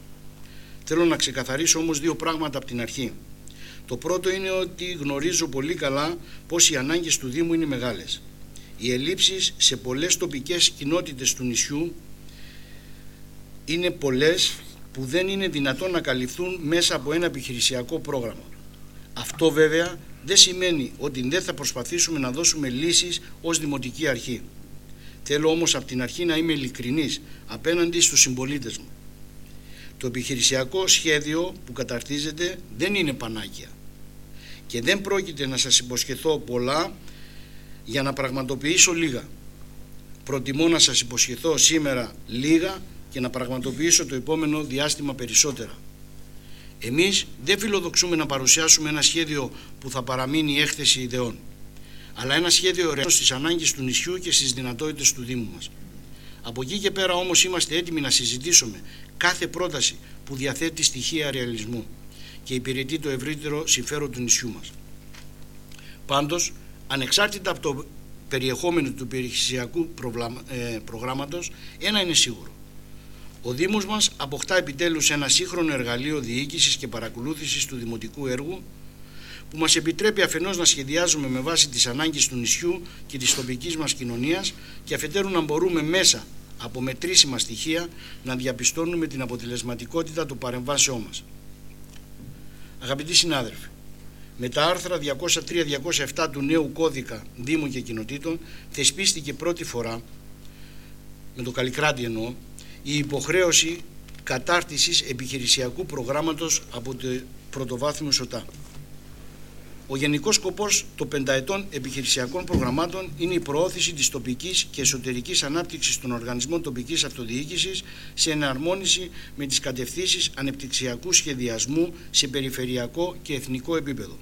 Θέλω να ξεκαθαρίσω όμως δύο πράγματα από την αρχή. Το πρώτο είναι ότι γνωρίζω πολύ καλά πως οι ανάγκες του Δήμου είναι μεγάλες. Οι ελλείψεις σε πολλές τοπικές κοινότητες του νησιού είναι πολλές που δεν είναι δυνατόν να καλυφθούν μέσα από ένα επιχειρησιακό πρόγραμμα. Αυτό βέβαια δεν σημαίνει ότι δεν θα προσπαθήσουμε να δώσουμε λύσεις ως Δημοτική Αρχή. Θέλω όμως από την αρχή να είμαι ειλικρινής απέναντι στους συμπολίτες μου. Το επιχειρησιακό σχέδιο που καταρτίζεται δεν είναι πανάκια και δεν πρόκειται να σας υποσχεθώ πολλά για να πραγματοποιήσω λίγα. Προτιμώ να σας υποσχεθώ σήμερα λίγα και να πραγματοποιήσω το επόμενο διάστημα περισσότερα. Εμείς δεν φιλοδοξούμε να παρουσιάσουμε ένα σχέδιο που θα παραμείνει έκθεση ιδεών, αλλά ένα σχέδιο ρεαλό στις ανάγκες του νησιού και στις δυνατότητες του Δήμου μας. Από εκεί και πέρα όμως είμαστε έτοιμοι να συζητήσουμε κάθε πρόταση που διαθέτει στοιχεία ρεαλισμού και υπηρετεί το ευρύτερο συμφέρον του νησιού μας. Πάντως, ανεξάρτητα από το περιεχόμενο του περιχυσιακού ε, προγράμματος, ένα είναι σίγουρο. Ο Δήμος μας αποκτά επιτέλους ένα σύγχρονο εργαλείο διοίκησης και παρακολούθησης του δημοτικού έργου που μας επιτρέπει αφενός να σχεδιάζουμε με βάση τις ανάγκες του νησιού και της τοπικής μας κοινωνίας και αφετέρου να μπορούμε μέσα από μετρήσιμα στοιχεία να διαπιστώνουμε την αποτελεσματικότητα του παρεμβάσεώ μας. Αγαπητοί συνάδελφοι, με τα άρθρα 203-207 του νέου κώδικα Δήμων και Κοινοτήτων θεσπίστηκε πρώτη φορά, με το Καλλικράτη εννοώ, η υποχρέωση κατάρτισης επιχειρησιακού προγράμματος από το πρωτοβάθμιο ΣΟΤΑ. Ο γενικός σκοπός των πενταετών επιχειρησιακών προγραμμάτων είναι η προώθηση της τοπικής και εσωτερικής ανάπτυξης των οργανισμών τοπικής αυτοδιοίκησης σε εναρμόνιση με τις κατευθύνσεις ανεπτυξιακού σχεδιασμού σε περιφερειακό και εθνικό επίπεδο.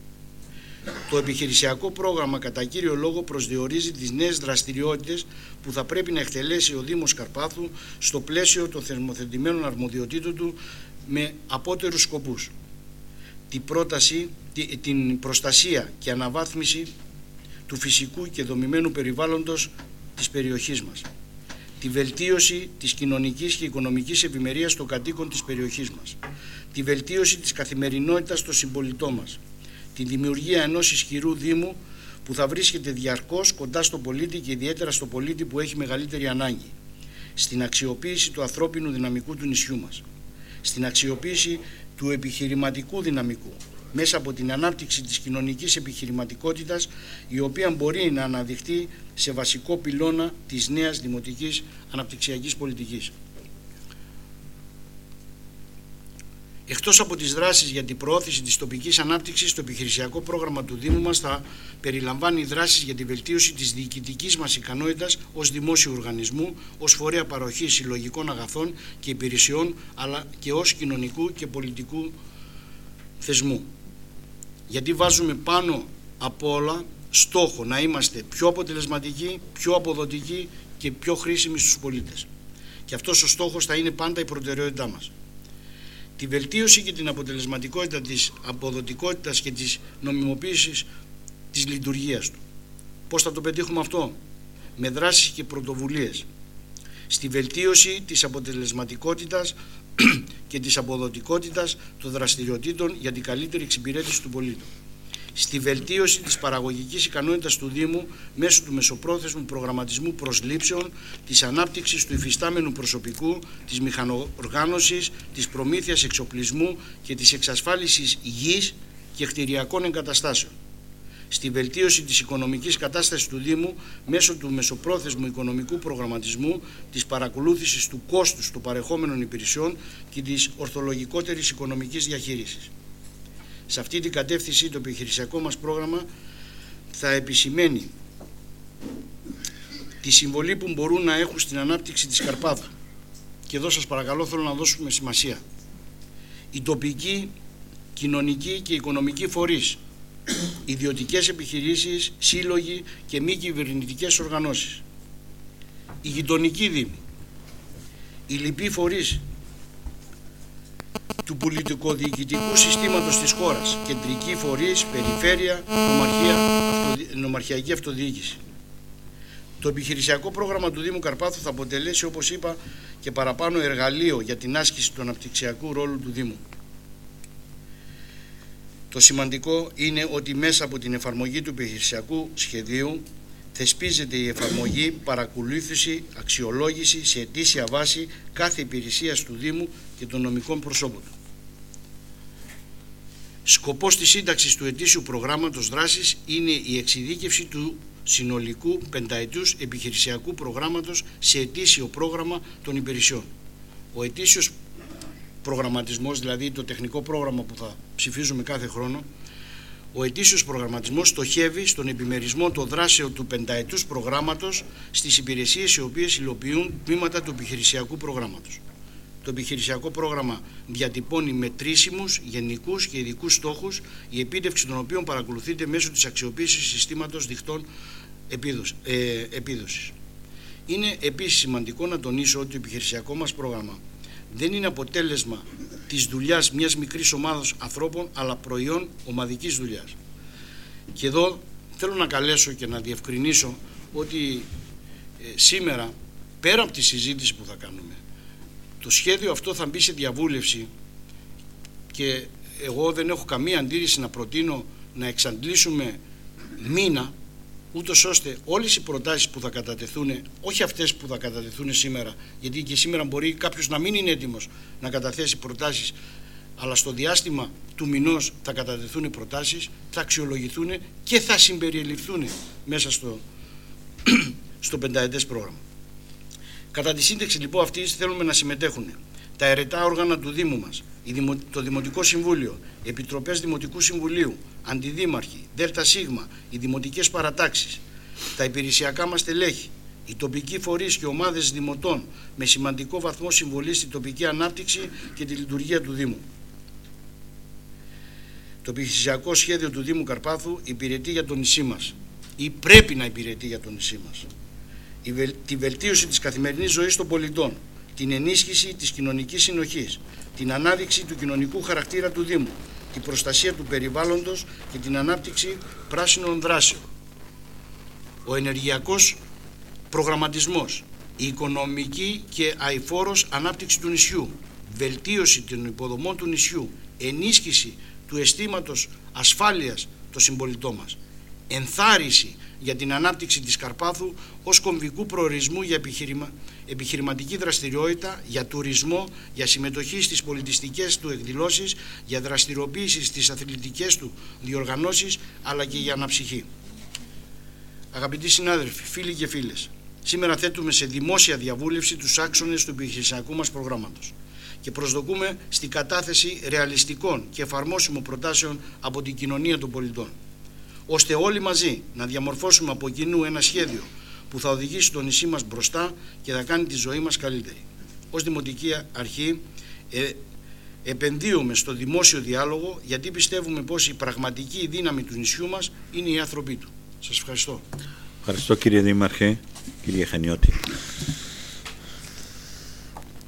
Το επιχειρησιακό πρόγραμμα κατά κύριο λόγο προσδιορίζει τις νέες δραστηριότητες που θα πρέπει να εκτελέσει ο Δήμος Καρπάθου στο πλαίσιο των θερμοθετημένων αρμοδιοτήτων του με απότερους σκοπούς. Την, πρόταση, την προστασία και αναβάθμιση του φυσικού και δομημένου περιβάλλοντος της περιοχής μας. Τη βελτίωση της κοινωνικής και οικονομικής ευημερίας των κατοίκων της περιοχής μας. Τη βελτίωση της καθημερινότητας των συμπολιτών μας τη δημιουργία ενός ισχυρού Δήμου που θα βρίσκεται διαρκώς κοντά στον πολίτη και ιδιαίτερα στον πολίτη που έχει μεγαλύτερη ανάγκη, στην αξιοποίηση του ανθρώπινου δυναμικού του νησιού μας, στην αξιοποίηση του επιχειρηματικού δυναμικού, μέσα από την ανάπτυξη της κοινωνικής επιχειρηματικότητας η οποία μπορεί να αναδειχθεί σε βασικό πυλώνα της νέας δημοτικής αναπτυξιακής πολιτικής. Εκτός από τις δράσεις για την προώθηση της τοπικής ανάπτυξης, το επιχειρησιακό πρόγραμμα του Δήμου μας θα περιλαμβάνει δράσεις για τη βελτίωση της διοικητικής μας ικανότητας ως δημόσιου οργανισμού, ως φορέα παροχής συλλογικών αγαθών και υπηρεσιών, αλλά και ως κοινωνικού και πολιτικού θεσμού. Γιατί βάζουμε πάνω από όλα στόχο να είμαστε πιο αποτελεσματικοί, πιο αποδοτικοί και πιο χρήσιμοι στους πολίτες. Και αυτός ο στόχος θα είναι πάντα η προτεραιότητά μας τη βελτίωση και την αποτελεσματικότητα της αποδοτικότητας και της νομιμοποίησης της λειτουργίας του. Πώς θα το πετύχουμε αυτό; Με δράσεις και πρωτοβουλίες. Στη βελτίωση της αποτελεσματικότητας και της αποδοτικότητας των δραστηριοτήτων για την καλύτερη εξυπηρέτηση του πολίτη στη βελτίωση της παραγωγικής ικανότητας του Δήμου μέσω του μεσοπρόθεσμου προγραμματισμού προσλήψεων, της ανάπτυξης του υφιστάμενου προσωπικού, της μηχανοργάνωσης, της προμήθειας εξοπλισμού και της εξασφάλισης υγιής και κτηριακών εγκαταστάσεων στη βελτίωση της οικονομικής κατάστασης του Δήμου μέσω του μεσοπρόθεσμου οικονομικού προγραμματισμού, της παρακολούθησης του κόστους των παρεχόμενων υπηρεσιών και της ορθολογικότερης οικονομικής διαχείρισης. Σε αυτή την κατεύθυνση το επιχειρησιακό μας πρόγραμμα θα επισημαίνει τη συμβολή που μπορούν να έχουν στην ανάπτυξη της Καρπάδου. Και εδώ σας παρακαλώ θέλω να δώσουμε σημασία. Οι τοπικοί, κοινωνικοί και οικονομικοί φορείς, ιδιωτικές επιχειρήσεις, σύλλογοι και μη κυβερνητικές οργανώσεις, οι γειτονικοί δήμοι, οι λοιποί φορείς του πολιτικοδιοικητικού συστήματος της χώρας, κεντρική φορείς, περιφέρεια, νομαρχία, νομαρχιακή αυτοδιοίκηση. Το επιχειρησιακό πρόγραμμα του Δήμου Καρπάθου θα αποτελέσει, όπως είπα, και παραπάνω εργαλείο για την άσκηση του αναπτυξιακού ρόλου του Δήμου. Το σημαντικό είναι ότι μέσα από την εφαρμογή του επιχειρησιακού σχεδίου θεσπίζεται η εφαρμογή, παρακολούθηση, αξιολόγηση σε αιτήσια βάση κάθε υπηρεσίας του Δήμου και των νομικών προσώπων του. Σκοπός της σύνταξης του ετήσιου προγράμματος δράσης είναι η εξειδίκευση του συνολικού πενταετούς επιχειρησιακού προγράμματος σε ετήσιο πρόγραμμα των υπηρεσιών. Ο ετήσιος προγραμματισμός, δηλαδή το τεχνικό πρόγραμμα που θα ψηφίζουμε κάθε χρόνο, ο ετήσιος προγραμματισμός στοχεύει στον επιμερισμό των δράσεων του πενταετούς προγράμματος στις υπηρεσίες οι οποίες υλοποιούν τμήματα του επιχειρησιακού προγράμματος. Το επιχειρησιακό πρόγραμμα διατυπώνει μετρήσιμους, γενικούς και ειδικούς στόχους, η επίτευξη των οποίων παρακολουθείται μέσω της αξιοποίησης συστήματος δικτών ε, επίδοσης. Είναι επίσης σημαντικό να τονίσω ότι το επιχειρησιακό μας πρόγραμμα δεν είναι αποτέλεσμα της δουλειάς μιας μικρής ομάδας ανθρώπων, αλλά προϊόν ομαδικής δουλειάς. Και εδώ θέλω να καλέσω και να διευκρινίσω ότι ε, σήμερα, πέρα από τη συζήτηση που θα κάνουμε, το σχέδιο αυτό θα μπει σε διαβούλευση και εγώ δεν έχω καμία αντίρρηση να προτείνω να εξαντλήσουμε μήνα ούτως ώστε όλες οι προτάσεις που θα κατατεθούν, όχι αυτές που θα κατατεθούν σήμερα, γιατί και σήμερα μπορεί κάποιος να μην είναι έτοιμος να καταθέσει προτάσεις, αλλά στο διάστημα του μηνός θα κατατεθούν οι προτάσεις, θα αξιολογηθούν και θα συμπεριληφθούν μέσα στο, στο πενταετές πρόγραμμα. Κατά τη σύνταξη λοιπόν αυτή θέλουμε να συμμετέχουν τα αιρετά όργανα του Δήμου μας, το Δημοτικό Συμβούλιο, Επιτροπές Δημοτικού Συμβουλίου, Αντιδήμαρχοι, ΔΣ, οι Δημοτικές Παρατάξεις, τα υπηρεσιακά μας τελέχη, οι τοπικοί φορείς και ομάδες δημοτών με σημαντικό βαθμό συμβολή στην τοπική ανάπτυξη και τη λειτουργία του Δήμου. Το επιχειρησιακό σχέδιο του Δήμου Καρπάθου υπηρετεί για το νησί μας ή πρέπει να υπηρετεί για το νησί μας τη βελτίωση της καθημερινής ζωής των πολιτών, την ενίσχυση της κοινωνικής συνοχής, την ανάδειξη του κοινωνικού χαρακτήρα του Δήμου, την προστασία του περιβάλλοντος και την ανάπτυξη πράσινων δράσεων. Ο ενεργειακός προγραμματισμός, η οικονομική και αηφόρος ανάπτυξη του νησιού, βελτίωση των υποδομών του νησιού, ενίσχυση του αισθήματος ασφάλειας των συμπολιτών μας, ενθάρρυνση για την ανάπτυξη της Καρπάθου ως κομβικού προορισμού για επιχειρημα... επιχειρηματική δραστηριότητα, για τουρισμό, για συμμετοχή στις πολιτιστικές του εκδηλώσεις, για δραστηριοποίηση στις αθλητικές του διοργανώσεις, αλλά και για αναψυχή. Αγαπητοί συνάδελφοι, φίλοι και φίλες, σήμερα θέτουμε σε δημόσια διαβούλευση τους άξονες του επιχειρησιακού μας προγράμματος και προσδοκούμε στη κατάθεση ρεαλιστικών και εφαρμόσιμων προτάσεων από την κοινωνία των πολιτών ώστε όλοι μαζί να διαμορφώσουμε από κοινού ένα σχέδιο που θα οδηγήσει το νησί μας μπροστά και θα κάνει τη ζωή μας καλύτερη. Ως Δημοτική Αρχή ε, επενδύουμε στο δημόσιο διάλογο γιατί πιστεύουμε πως η πραγματική δύναμη του νησιού μας είναι οι άνθρωποι του. Σας ευχαριστώ. Ευχαριστώ κύριε Δήμαρχε, κύριε Χανιώτη.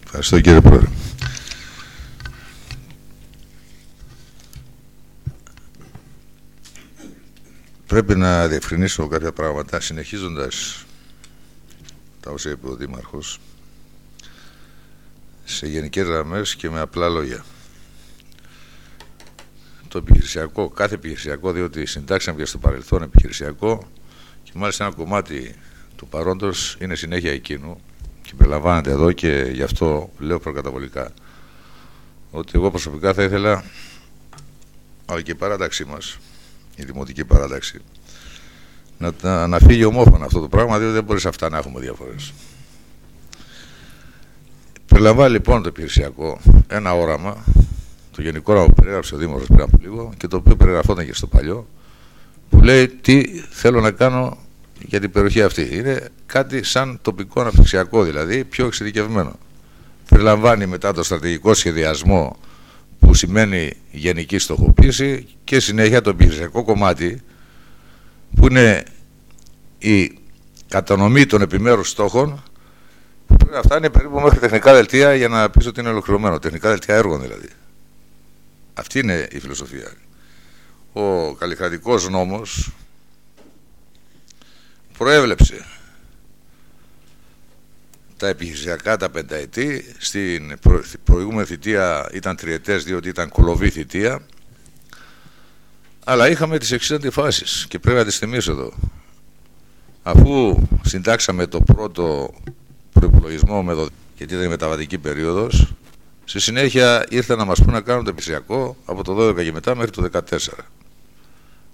Ευχαριστώ κύριε Πρόεδρε. Πρέπει να διευκρινίσω κάποια πράγματα συνεχίζοντας τα όσα είπε ο Δήμαρχος σε γενικές γραμμές και με απλά λόγια. Το επιχειρησιακό, κάθε επιχειρησιακό, διότι συντάξαμε και στο παρελθόν επιχειρησιακό και μάλιστα ένα κομμάτι του παρόντος είναι συνέχεια εκείνου και περιλαμβάνεται εδώ και γι' αυτό λέω προκαταβολικά ότι εγώ προσωπικά θα ήθελα αλλά και η παράταξή μας η δημοτική παράταξη να, να φύγει ομόφωνα αυτό το πράγμα διότι δεν μπορείς σε αυτά να έχουμε διαφορές Περιλαμβάνει λοιπόν το επιχειρησιακό ένα όραμα το γενικό όραμα που περιγράψε ο Δήμαρχος πριν από λίγο και το οποίο περιγραφόταν και στο παλιό που λέει τι θέλω να κάνω για την περιοχή αυτή. Είναι κάτι σαν τοπικό αναπτυξιακό δηλαδή, πιο εξειδικευμένο. Περιλαμβάνει μετά το στρατηγικό σχεδιασμό που σημαίνει γενική στοχοποίηση και συνέχεια το επιχειρησιακό κομμάτι που είναι η κατανομή των επιμέρους στόχων που πρέπει να φτάνει περίπου μέχρι τεχνικά δελτία για να πεις ότι είναι ολοκληρωμένο. Τεχνικά δελτία έργων δηλαδή. Αυτή είναι η φιλοσοφία. Ο καλλιεργατικός νόμος προέβλεψε τα επιχειρησιακά τα πενταετή στην προηγούμενη θητεία ήταν τριετές διότι ήταν κολοβή θητεία. Αλλά είχαμε τις εξής αντιφάσεις και πρέπει να τις θυμίσω εδώ. Αφού συντάξαμε το πρώτο προϋπολογισμό με το, γιατί ήταν η μεταβατική περίοδος στη συνέχεια ήρθαν να μας πούνε να κάνουν το επιχειρησιακό από το 12 και μετά μέχρι το 14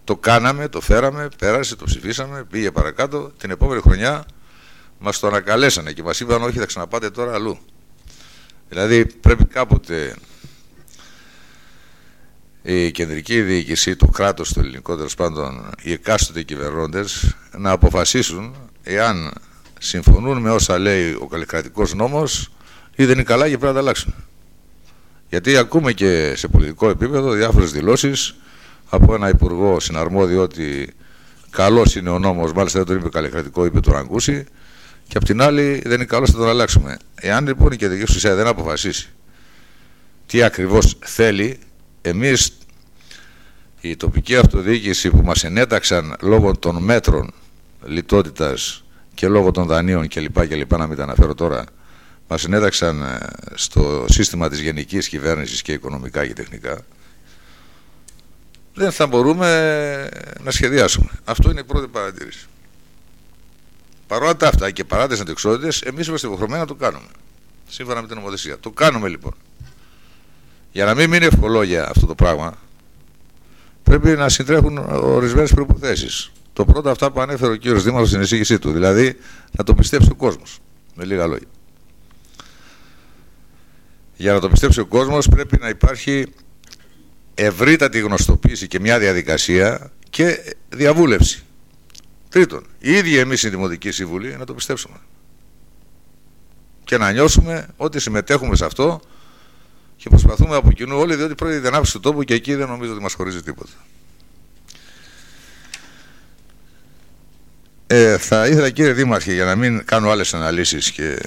το κάναμε, το φέραμε, πέρασε, το ψηφίσαμε, πήγε παρακάτω. Την επόμενη χρονιά μας το ανακαλέσανε και μας είπαν όχι θα ξαναπάτε τώρα αλλού. Δηλαδή πρέπει κάποτε η κεντρική διοίκηση, το κράτος, το ελληνικό τέλος πάντων, οι εκάστοτε κυβερνώντες να αποφασίσουν εάν συμφωνούν με όσα λέει ο καλλικρατικός νόμος ή δεν είναι καλά και πρέπει να τα αλλάξουν. Γιατί ακούμε και σε πολιτικό επίπεδο διάφορες δηλώσεις από ένα υπουργό συναρμόδιο ότι καλός είναι ο νόμος, μάλιστα δεν το είπε καλλικρατικό, είπε το Ραγκούση, και απ' την άλλη δεν είναι καλό, θα τον αλλάξουμε. Εάν λοιπόν η κεντρική ουσία δεν αποφασίσει τι ακριβώς θέλει, εμείς η τοπική αυτοδιοίκηση που μας ενέταξαν λόγω των μέτρων λιτότητας και λόγω των δανείων κλπ. και να μην τα αναφέρω τώρα, μας ενέταξαν ε, στο σύστημα της γενικής κυβέρνησης και οικονομικά και τεχνικά, δεν θα μπορούμε να σχεδιάσουμε. Αυτό είναι η πρώτη παρατήρηση. Παρόλα τα αυτά και παρά τις αντεξότητε, εμείς είμαστε υποχρεωμένοι να το κάνουμε. Σύμφωνα με την νομοθεσία. Το κάνουμε λοιπόν. Για να μην μείνει ευκολόγια αυτό το πράγμα, πρέπει να συντρέχουν ορισμένες προποθέσει. Το πρώτο, αυτά που ανέφερε ο κύριος Δήμαρχος στην εισήγησή του. Δηλαδή, να το πιστέψει ο κόσμος. Με λίγα λόγια. Για να το πιστέψει ο κόσμος, πρέπει να υπάρχει ευρύτατη γνωστοποίηση και μια διαδικασία και διαβούλευση. Τρίτον, οι ίδιοι εμείς η Δημοτική Συμβουλή να το πιστέψουμε. Και να νιώσουμε ότι συμμετέχουμε σε αυτό και προσπαθούμε από κοινού όλοι, διότι πρώτη την ανάπτυξη του τόπου και εκεί δεν νομίζω ότι μας χωρίζει τίποτα. Ε, θα ήθελα κύριε Δήμαρχε, για να μην κάνω άλλες αναλύσεις και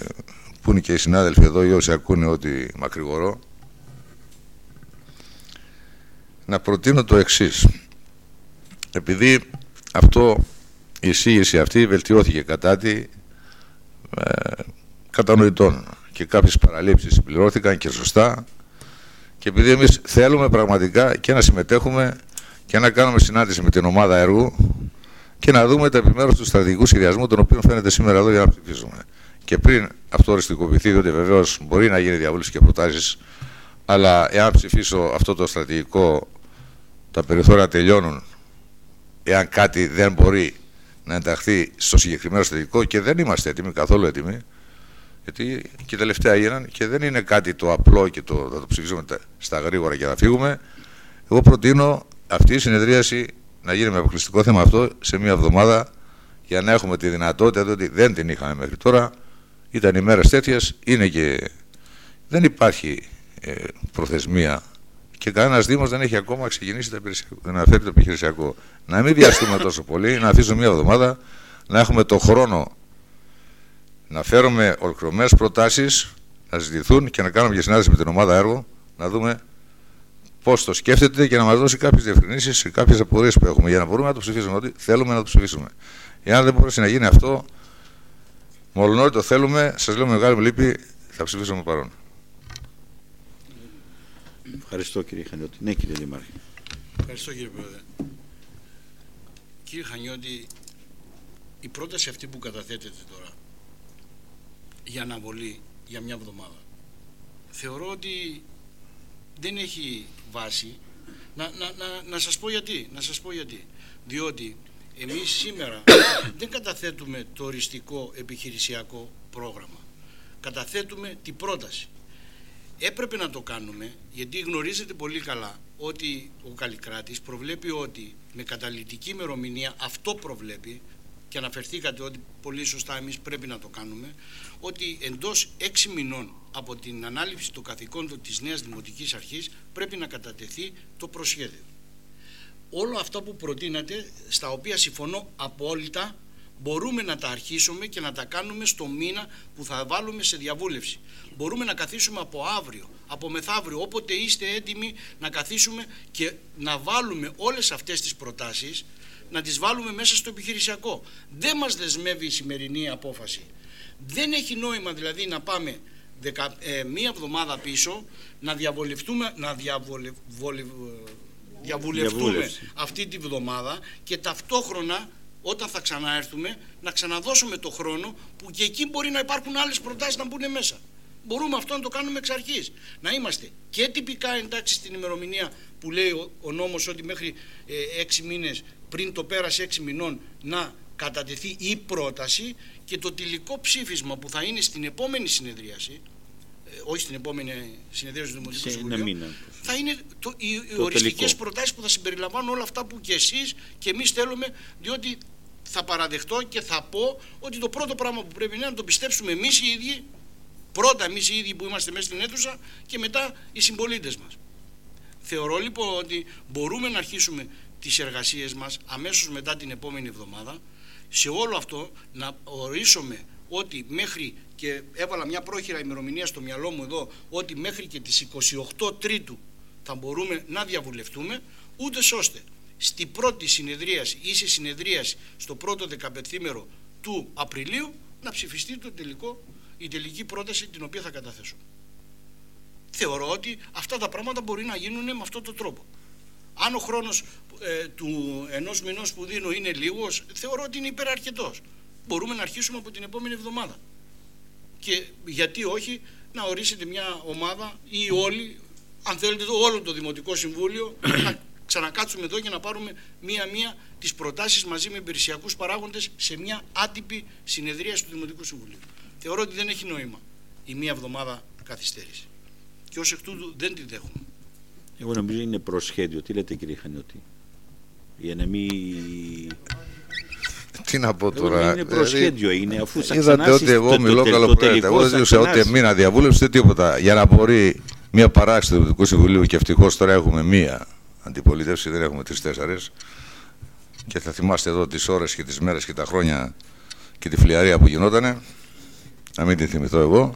που είναι και οι συνάδελφοι εδώ ή όσοι ακούνε ότι μακρηγορώ, να προτείνω το εξής. Επειδή αυτό, η εισήγηση αυτή βελτιώθηκε κατά τη ε, κατανοητών και κάποιες παραλήψεις συμπληρώθηκαν και σωστά και επειδή εμείς θέλουμε πραγματικά και να συμμετέχουμε και να κάνουμε συνάντηση με την ομάδα έργου και να δούμε τα επιμέρους του στρατηγικού σχεδιασμού τον οποίο φαίνεται σήμερα εδώ για να ψηφίσουμε. Και πριν αυτό οριστικοποιηθεί, διότι βεβαίως μπορεί να γίνει διαβούλευση και προτάσεις, αλλά εάν ψηφίσω αυτό το στρατηγικό τα περιθώρια τελειώνουν εάν κάτι δεν μπορεί να ενταχθεί στο συγκεκριμένο στρατηγικό και δεν είμαστε έτοιμοι, καθόλου έτοιμοι, γιατί και τελευταία έγιναν και δεν είναι κάτι το απλό και το, θα το ψηφίσουμε στα γρήγορα και να φύγουμε. Εγώ προτείνω αυτή η συνεδρίαση να γίνει με αποκλειστικό θέμα αυτό σε μια εβδομάδα για να έχουμε τη δυνατότητα, διότι δεν την είχαμε μέχρι τώρα. Ήταν ημέρε τέτοιες, είναι και. Δεν υπάρχει ε, προθεσμία και κανένας Δήμος δεν έχει ακόμα ξεκινήσει να φέρει το επιχειρησιακό. Να μην βιαστούμε τόσο πολύ, να αφήσουμε μια εβδομάδα, να έχουμε το χρόνο να φέρουμε ολοκληρωμένες προτάσεις, να ζητηθούν και να κάνουμε και συνάντηση με την ομάδα έργο, να δούμε πώς το σκέφτεται και να μας δώσει κάποιες διευκρινήσεις και κάποιες απορίες που έχουμε για να μπορούμε να το ψηφίσουμε. Ότι θέλουμε να το ψηφίσουμε. Εάν δεν μπορέσει να γίνει αυτό, μόλον ότι το θέλουμε, σας λέω μεγάλη μου λύπη, θα ψηφίσουμε παρόν. Ευχαριστώ κύριε Χανιώτη. Ναι κύριε Δήμαρχε. Ευχαριστώ κύριε Πρόεδρε. Κύριε Χανιώτη, η πρόταση αυτή που καταθέτεται τώρα για αναβολή για μια εβδομάδα θεωρώ ότι δεν έχει βάση. Να, να, να, να σας πω γιατί. Να σας πω γιατί. Διότι εμείς σήμερα δεν καταθέτουμε το οριστικό επιχειρησιακό πρόγραμμα. Καταθέτουμε την πρόταση. Έπρεπε να το κάνουμε γιατί γνωρίζετε πολύ καλά ότι ο Καλλικράτης προβλέπει ότι με καταλητική ημερομηνία αυτό προβλέπει και αναφερθήκατε ότι πολύ σωστά εμείς πρέπει να το κάνουμε ότι εντός έξι μηνών από την ανάληψη των καθηκόντων της νέας Δημοτικής Αρχής πρέπει να κατατεθεί το προσχέδιο. Όλο αυτό που προτείνατε, στα οποία συμφωνώ απόλυτα, μπορούμε να τα αρχίσουμε και να τα κάνουμε στο μήνα που θα βάλουμε σε διαβούλευση. Μπορούμε να καθίσουμε από αύριο, από μεθαύριο, όποτε είστε έτοιμοι να καθίσουμε και να βάλουμε όλες αυτές τις προτάσεις, να τις βάλουμε μέσα στο επιχειρησιακό. Δεν μας δεσμεύει η σημερινή απόφαση. Δεν έχει νόημα δηλαδή να πάμε δεκα, ε, μία εβδομάδα πίσω να διαβολευτούμε, να διαβολε, διαβουλευτούμε αυτή τη βδομάδα και ταυτόχρονα όταν θα ξαναέρθουμε να ξαναδώσουμε το χρόνο που και εκεί μπορεί να υπάρχουν άλλες προτάσεις να μπουν μέσα. Μπορούμε αυτό να το κάνουμε εξ αρχής. Να είμαστε και τυπικά εντάξει στην ημερομηνία που λέει ο, ο νόμος ότι μέχρι ε, έξι μήνες πριν το πέρασε έξι μηνών να κατατεθεί η πρόταση και το τελικό ψήφισμα που θα είναι στην επόμενη συνεδρίαση ε, όχι στην επόμενη συνεδρίαση του Δημοτικού Συμβουλίου, θα είναι το, οι, οι οριστικές προτάσεις που θα συμπεριλαμβάνουν όλα αυτά που και εσείς και εμείς θέλουμε, διότι θα παραδεχτώ και θα πω ότι το πρώτο πράγμα που πρέπει είναι να το πιστέψουμε εμείς οι ίδιοι, πρώτα εμείς οι ίδιοι που είμαστε μέσα στην αίθουσα και μετά οι συμπολίτες μας. Θεωρώ λοιπόν ότι μπορούμε να αρχίσουμε τις εργασίες μας αμέσως μετά την επόμενη εβδομάδα σε όλο αυτό να ορίσουμε ότι μέχρι και έβαλα μια πρόχειρα ημερομηνία στο μυαλό μου εδώ ότι μέχρι και τις 28 Τρίτου θα μπορούμε να διαβουλευτούμε ούτε ώστε στη πρώτη συνεδρίαση ή σε συνεδρίαση στο πρώτο δεκαπενθήμερο του Απριλίου να ψηφιστεί το τελικό, η τελική πρόταση την οποία θα καταθέσω. Θεωρώ ότι αυτά τα πράγματα μπορεί να γίνουν με αυτόν τον τρόπο. Αν ο χρόνος ε, του ενός μηνός που δίνω είναι λίγος, θεωρώ ότι είναι υπεραρκετός. Μπορούμε να αρχίσουμε από την επόμενη εβδομάδα. Και γιατί όχι να ορίσετε μια ομάδα ή όλοι, αν θέλετε όλο το Δημοτικό Συμβούλιο, να ξανακάτσουμε εδώ και να πάρουμε μία-μία τις προτάσεις μαζί με υπηρεσιακούς παράγοντες σε μια άτυπη συνεδρία του Δημοτικού Συμβουλίου. Θεωρώ ότι δεν έχει νόημα η μία εβδομάδα καθυστέρηση. Και ως εκ τούτου δεν τη δέχομαι. Εγώ νομίζω είναι προσχέδιο. Τι λέτε κύριε Χανιώτη; Για να μην... Τι να πω τώρα; Είναι προσχέδιο είναι αφού θα Είδατε ότι εγώ μιλώ καλοπρέπεια. Εγώ δεν ζούσα ούτε μήνα διαβούλευση τίποτα. Για να μπορεί μια παράξη του Δημοτικού Συμβουλίου και ευτυχώς τώρα έχουμε μία αντιπολίτευση, δεν έχουμε τρει-τέσσερι. Και θα θυμάστε εδώ τις ώρες και τις μέρες και τα χρόνια και τη φλιαρία που γινότανε. Να μην την θυμηθώ εγώ.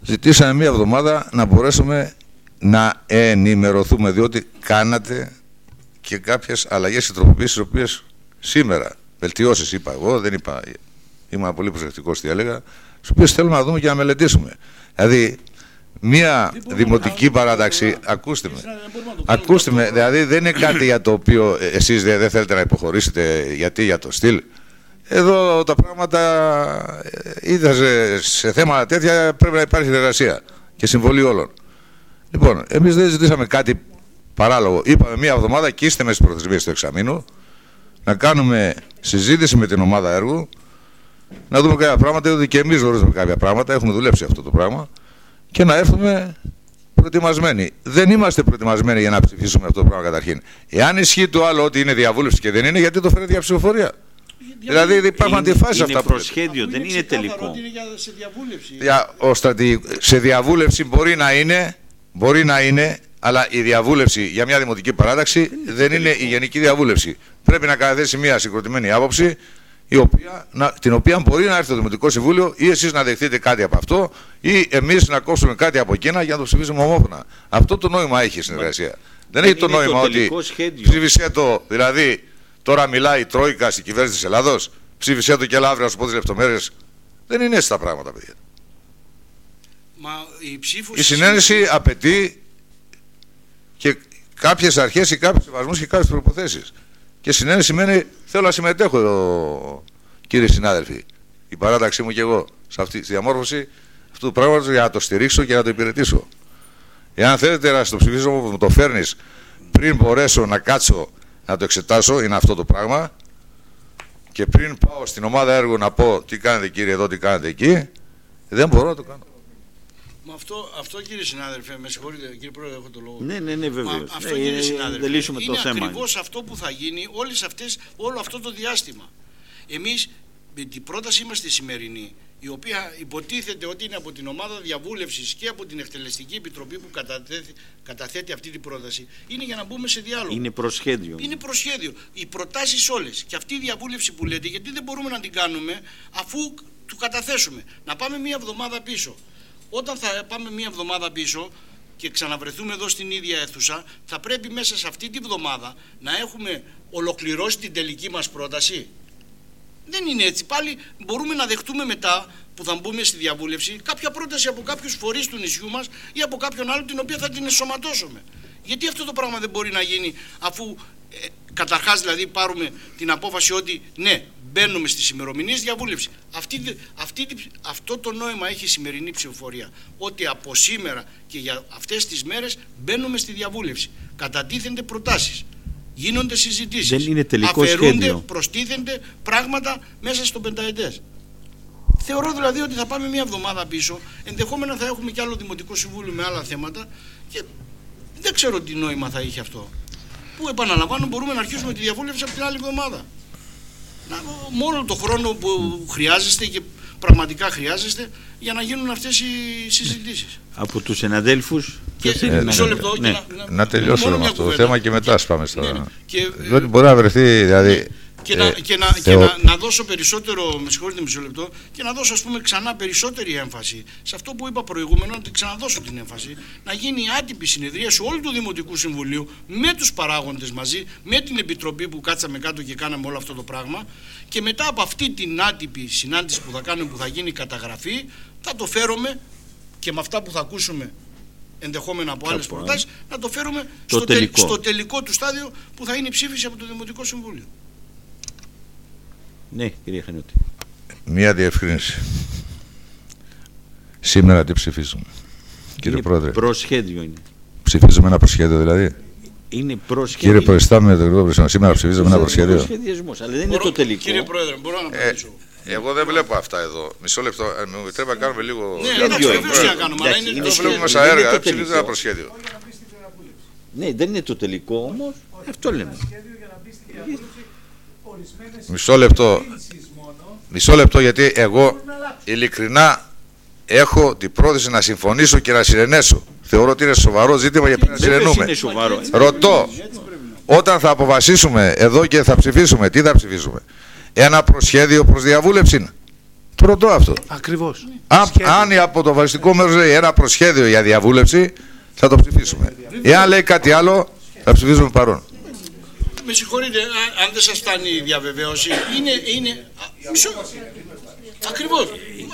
Ζητήσαμε μία εβδομάδα να μπορέσουμε να ενημερωθούμε διότι κάνατε και κάποιες αλλαγές και τροποποίησεις οι οποίες σήμερα βελτιώσεις είπα εγώ, δεν είπα ήμουν πολύ προσεκτικός τι έλεγα τις οποίες θέλουμε να δούμε και να μελετήσουμε δηλαδή μια δημοτική παράταξη ακούστε με, ακούστε με δηλαδή δεν είναι κάτι για το οποίο εσείς δεν θέλετε να υποχωρήσετε. Γιατί για το στυλ. Εδώ τα πράγματα ε, είδα σε θέματα τέτοια πρέπει να υπάρχει συνεργασία και συμβολή όλων. Λοιπόν, εμείς δεν ζητήσαμε κάτι παράλογο. Είπαμε μία εβδομάδα και είστε μέσα στις προθεσμίες του εξαμήνου να κάνουμε συζήτηση με την ομάδα έργου, να δούμε κάποια πράγματα, διότι και εμείς γνωρίζουμε κάποια πράγματα, έχουμε δουλέψει αυτό το πράγμα και να έρθουμε προετοιμασμένοι. Δεν είμαστε προετοιμασμένοι για να ψηφίσουμε αυτό το πράγμα καταρχήν. Εάν ισχύει το άλλο ότι είναι διαβούλευση και δεν είναι, γιατί το φέρετε για ψηφοφορία; Δηλαδή υπάρχουν αντιφάσεις αυτά που. Είναι προσχέδιο, δεν είναι τελικό. Είναι για, σε διαβούλευση. Για, ο στρατη... Σε διαβούλευση μπορεί να είναι Μπορεί να είναι, αλλά η διαβούλευση για μια δημοτική παράταξη δεν είναι η γενική διαβούλευση. Πρέπει να καταθέσει μια συγκροτημένη άποψη η οποία, να, την οποία μπορεί να έρθει το Δημοτικό Συμβούλιο ή εσείς να δεχτείτε κάτι από αυτό ή εμείς να κόψουμε κάτι από εκείνα για να το ψηφίσουμε ομόφωνα. Αυτό το νόημα έχει η συνεργασία. Δεν έχει το νόημα ότι ψήφισε το, δηλαδή τώρα μιλάει η Τρόικα στην κυβέρνηση της Ελλάδος, ψήφισε το και έλα αύριο να σου πω τις λεπτομέρειες. Δεν είναι έτσι τα πράγματα, παιδιά. Μα η, η συνένεση απαιτεί και κάποιες αρχές ή κάποιους σεβασμούς και κάποιες προποθέσεις. Και συνένεση σημαίνει θέλω να συμμετέχω, κύριε συνάδελφοι, η παράταξή μου και εγώ, σε αυτή τη διαμόρφωση αυτού του πράγματος για να το στηρίξω και να το υπηρετήσω. Εάν θέλετε να στο ψηφίσω μου το φέρνεις πριν μπορέσω να κάτσω να το εξετάσω, είναι αυτό το πράγμα. Και πριν πάω στην ομάδα έργου να πω τι κάνετε κύριε εδώ, τι κάνετε εκεί, δεν μπορώ να το κάνω. Μα αυτό, αυτό κύριε συνάδελφε, με συγχωρείτε κύριε Πρόεδρε, έχω το λόγο. Ναι, ναι, ναι, βέβαια. Αυτό ε, κύριε συνάδελφε, είναι το ακριβώς αυτό που θα γίνει όλες αυτές, όλο αυτό το διάστημα. Εμείς με την πρόταση είμαστε σημερινή, η οποία υποτίθεται ότι είναι από την ομάδα διαβούλευσης και από την Εκτελεστική Επιτροπή που καταθέτει αυτή την πρόταση, είναι για να μπούμε σε διάλογο. Είναι προσχέδιο. Είναι προσχέδιο. Οι προτάσεις όλες και αυτή η διαβούλευση που λέτε, γιατί δεν μπορούμε να την κάνουμε αφού του καταθέσουμε. Να πάμε μία εβδομάδα πίσω. Όταν θα πάμε μία εβδομάδα πίσω και ξαναβρεθούμε εδώ στην ίδια αίθουσα, θα πρέπει μέσα σε αυτή τη βδομάδα να έχουμε ολοκληρώσει την τελική μας πρόταση. Δεν είναι έτσι. Πάλι μπορούμε να δεχτούμε μετά που θα μπούμε στη διαβούλευση κάποια πρόταση από κάποιους φορείς του νησιού μας ή από κάποιον άλλο την οποία θα την εσωματώσουμε. Γιατί αυτό το πράγμα δεν μπορεί να γίνει αφού ε, καταρχάς δηλαδή πάρουμε την απόφαση ότι ναι μπαίνουμε στις ημερομηνίες διαβούλευσης. Αυτή, αυτή, αυτό το νόημα έχει η σημερινή ψηφοφορία. Ότι από σήμερα και για αυτές τις μέρες μπαίνουμε στη διαβούλευση. Κατατίθενται προτάσεις. Γίνονται συζητήσεις. Δεν είναι τελικό αφαιρούνται, σχέδιο. προστίθενται πράγματα μέσα στο πενταετές. Θεωρώ δηλαδή ότι θα πάμε μια εβδομάδα πίσω. Ενδεχόμενα θα έχουμε και άλλο Δημοτικό Συμβούλιο με άλλα θέματα και δεν ξέρω τι νόημα θα είχε αυτό. Που επαναλαμβάνω μπορούμε να αρχίσουμε τη διαβούλευση από την άλλη εβδομάδα μόνο το χρόνο που χρειάζεστε και πραγματικά χρειάζεστε για να γίνουν αυτές οι συζητήσεις. Από τους συναδέλφους και, ε, μισό λεπτό ναι. να, να, να τελειώσουμε με αυτό το θέμα και μετά πάμε στο... Ναι, ναι. Και, μπορεί να βρεθεί δηλαδή ναι και, να, ε, και, να, και να, να, δώσω περισσότερο, με συγχωρείτε μισό λεπτό, και να δώσω ας πούμε ξανά περισσότερη έμφαση σε αυτό που είπα προηγούμενο, να ξαναδώσω την έμφαση, να γίνει άτυπη συνεδρία σε όλου του Δημοτικού Συμβουλίου με τους παράγοντες μαζί, με την Επιτροπή που κάτσαμε κάτω και κάναμε όλο αυτό το πράγμα και μετά από αυτή την άτυπη συνάντηση που θα κάνουμε, που θα γίνει καταγραφή, θα το φέρουμε και με αυτά που θα ακούσουμε ενδεχόμενα από άλλες προτάσεις, να το φέρουμε στο, τελικό. στο τελικό του στάδιο που θα είναι η ψήφιση από το Δημοτικό Συμβούλιο. Ναι, κύριε Χανιώτη. Μία διευκρίνηση. Σήμερα τι ψηφίζουμε. Κύριε είναι Πρόεδρε; Προσχέδιο είναι. Ψηφίζουμε ένα προσχέδιο δηλαδή; Είναι προσχέδιο. Κύριε Προϊστάμενε, το γρήγορο σήμερα ψηφίζουμε ένα προσχέδιο. Προσχεδιασμός, αλλά δεν είναι το τελικό. Κύριε Πρόεδρε, μπορώ να ε, εγώ δεν βλέπω αυτά εδώ. Μισό λεπτό. Ε, μου επιτρέπει να κάνουμε λίγο. Ναι, εντάξει, βεβαίω να κάνουμε. Αλλά είναι το βλέπουμε στα έργα. Δεν ψηφίζουμε ένα προσχέδιο. Ναι, δεν είναι το τελικό όμως. Αυτό λέμε. Μισό λεπτό. Μισό λεπτό γιατί εγώ ειλικρινά έχω την πρόθεση να συμφωνήσω και να συνενέσω. Θεωρώ ότι είναι σοβαρό ζήτημα και πρέπει να συνενούμε. Ρωτώ, όταν θα αποφασίσουμε εδώ και θα ψηφίσουμε, τι θα ψηφίσουμε; Ένα προσχέδιο προς διαβούλευση. Το ρωτώ αυτό. Ακριβώς. Αν, αν η αποφασιστικό μέρος λέει ένα προσχέδιο για διαβούλευση, θα το ψηφίσουμε. Εάν λέει κάτι άλλο, θα ψηφίσουμε παρόν με συγχωρείτε, αν δεν σας φτάνει η διαβεβαίωση, είναι... είναι μισό, Ακριβώς.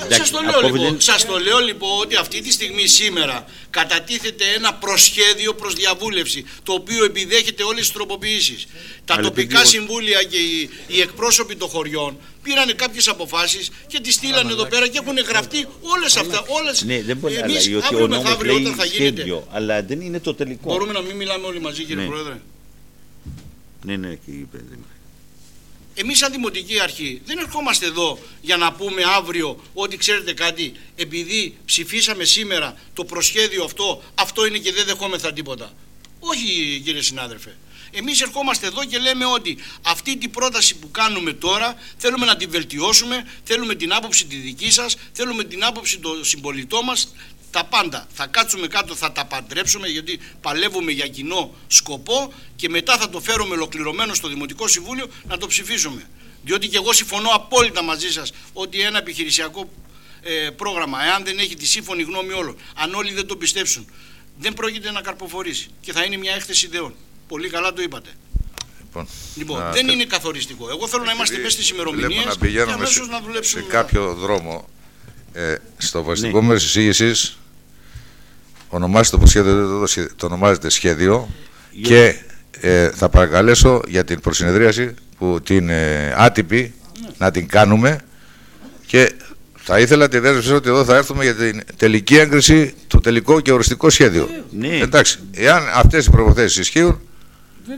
Σας το, λέω, λοιπόν, σας το λέω λοιπόν ότι αυτή τη στιγμή σήμερα κατατίθεται ένα προσχέδιο προς διαβούλευση το οποίο επιδέχεται όλες τις τροποποιήσεις. Τα τοπικά συμβούλια και οι, οι εκπρόσωποι των χωριών πήραν κάποιες αποφάσεις και τις στείλανε εδώ πέρα και έχουν γραφτεί όλες αυτά. Όλες, ναι, δεν μπορεί να λέει ότι ο νόμος λέει σχέδιο, αλλά δεν είναι το τελικό. Μπορούμε να μην μιλάμε όλοι μαζί κύριε ναι. Πρόεδρε; Ναι, ναι, κύριε Πρόεδρε. Εμείς σαν Δημοτική Αρχή δεν ερχόμαστε εδώ για να πούμε αύριο ότι ξέρετε κάτι, επειδή ψηφίσαμε σήμερα το προσχέδιο αυτό, αυτό είναι και δεν δεχόμεθα τίποτα. Όχι κύριε συνάδελφε. Εμείς ερχόμαστε εδώ και λέμε ότι αυτή την πρόταση που κάνουμε τώρα θέλουμε να την βελτιώσουμε, θέλουμε την άποψη τη δική σας, θέλουμε την άποψη των συμπολιτών μας, τα πάντα. Θα κάτσουμε κάτω, θα τα παντρέψουμε γιατί παλεύουμε για κοινό σκοπό και μετά θα το φέρουμε ολοκληρωμένο στο Δημοτικό Συμβούλιο να το ψηφίσουμε. Διότι και εγώ συμφωνώ απόλυτα μαζί σας ότι ένα επιχειρησιακό ε, πρόγραμμα, εάν δεν έχει τη σύμφωνη γνώμη όλων, αν όλοι δεν το πιστέψουν, δεν πρόκειται να καρποφορήσει και θα είναι μια έκθεση ιδεών. Πολύ καλά το είπατε. Λοιπόν, Λοιπόν, να δεν θε- είναι καθοριστικό. Εγώ θέλω να είμαστε επειδή μέσα στις βλέπω ημερομηνίε να και πηγαίνουμε αμέσως σε, να δουλέψουμε. σε κάποιο δρόμο. Ε, στο βασικό Ναι. μέρος της εισήγησης ονομάζεται το σχέδιο, το, σχέ- το ονομάζεται σχέδιο και ε, θα παρακαλέσω για την προσυνεδρίαση που την ε, άτυπη να την κάνουμε και θα ήθελα τη δέσμευση ότι εδώ θα έρθουμε για την τελική έγκριση, το τελικό και οριστικό σχέδιο. Ναι. Εντάξει, εάν αυτές οι προποθέσεις ισχύουν,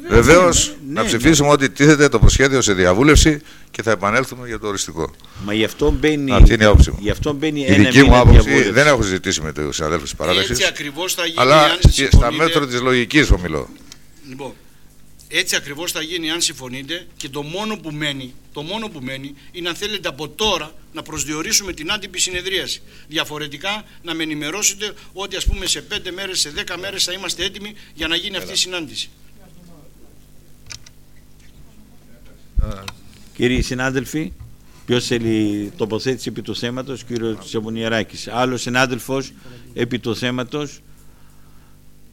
Βεβαίως, ναι, να ναι. ψηφίσουμε ότι τίθεται το προσχέδιο σε διαβούλευση και θα επανέλθουμε για το οριστικό. Μα γι' αυτό μπαίνει, Αυτή είναι η άποψη μου. γι αυτό μπαίνει Η ένα δική μου μήνα άποψη διαβούλευσης. δεν έχω συζητήσει με τους συναδέλφου της παράταξης. Έτσι ακριβώς θα γίνει. Αλλά αν και στα συμφωνείτε. μέτρα της λογικής ομιλώ. Λοιπόν, έτσι ακριβώς θα γίνει αν συμφωνείτε και το μόνο που μένει, το μόνο που μένει είναι αν θέλετε από τώρα να προσδιορίσουμε την άτυπη συνεδρίαση. Διαφορετικά να με ενημερώσετε ότι ας πούμε σε 5 μέρες, σε 10 μέρες θα είμαστε έτοιμοι για να γίνει αυτή η συνάντηση. Κύριοι συνάδελφοι, ποιος θέλει τοποθέτηση επί του θέματος, κύριο Τσεμπονιαράκης. Άλλος συνάδελφος επί του θέματος,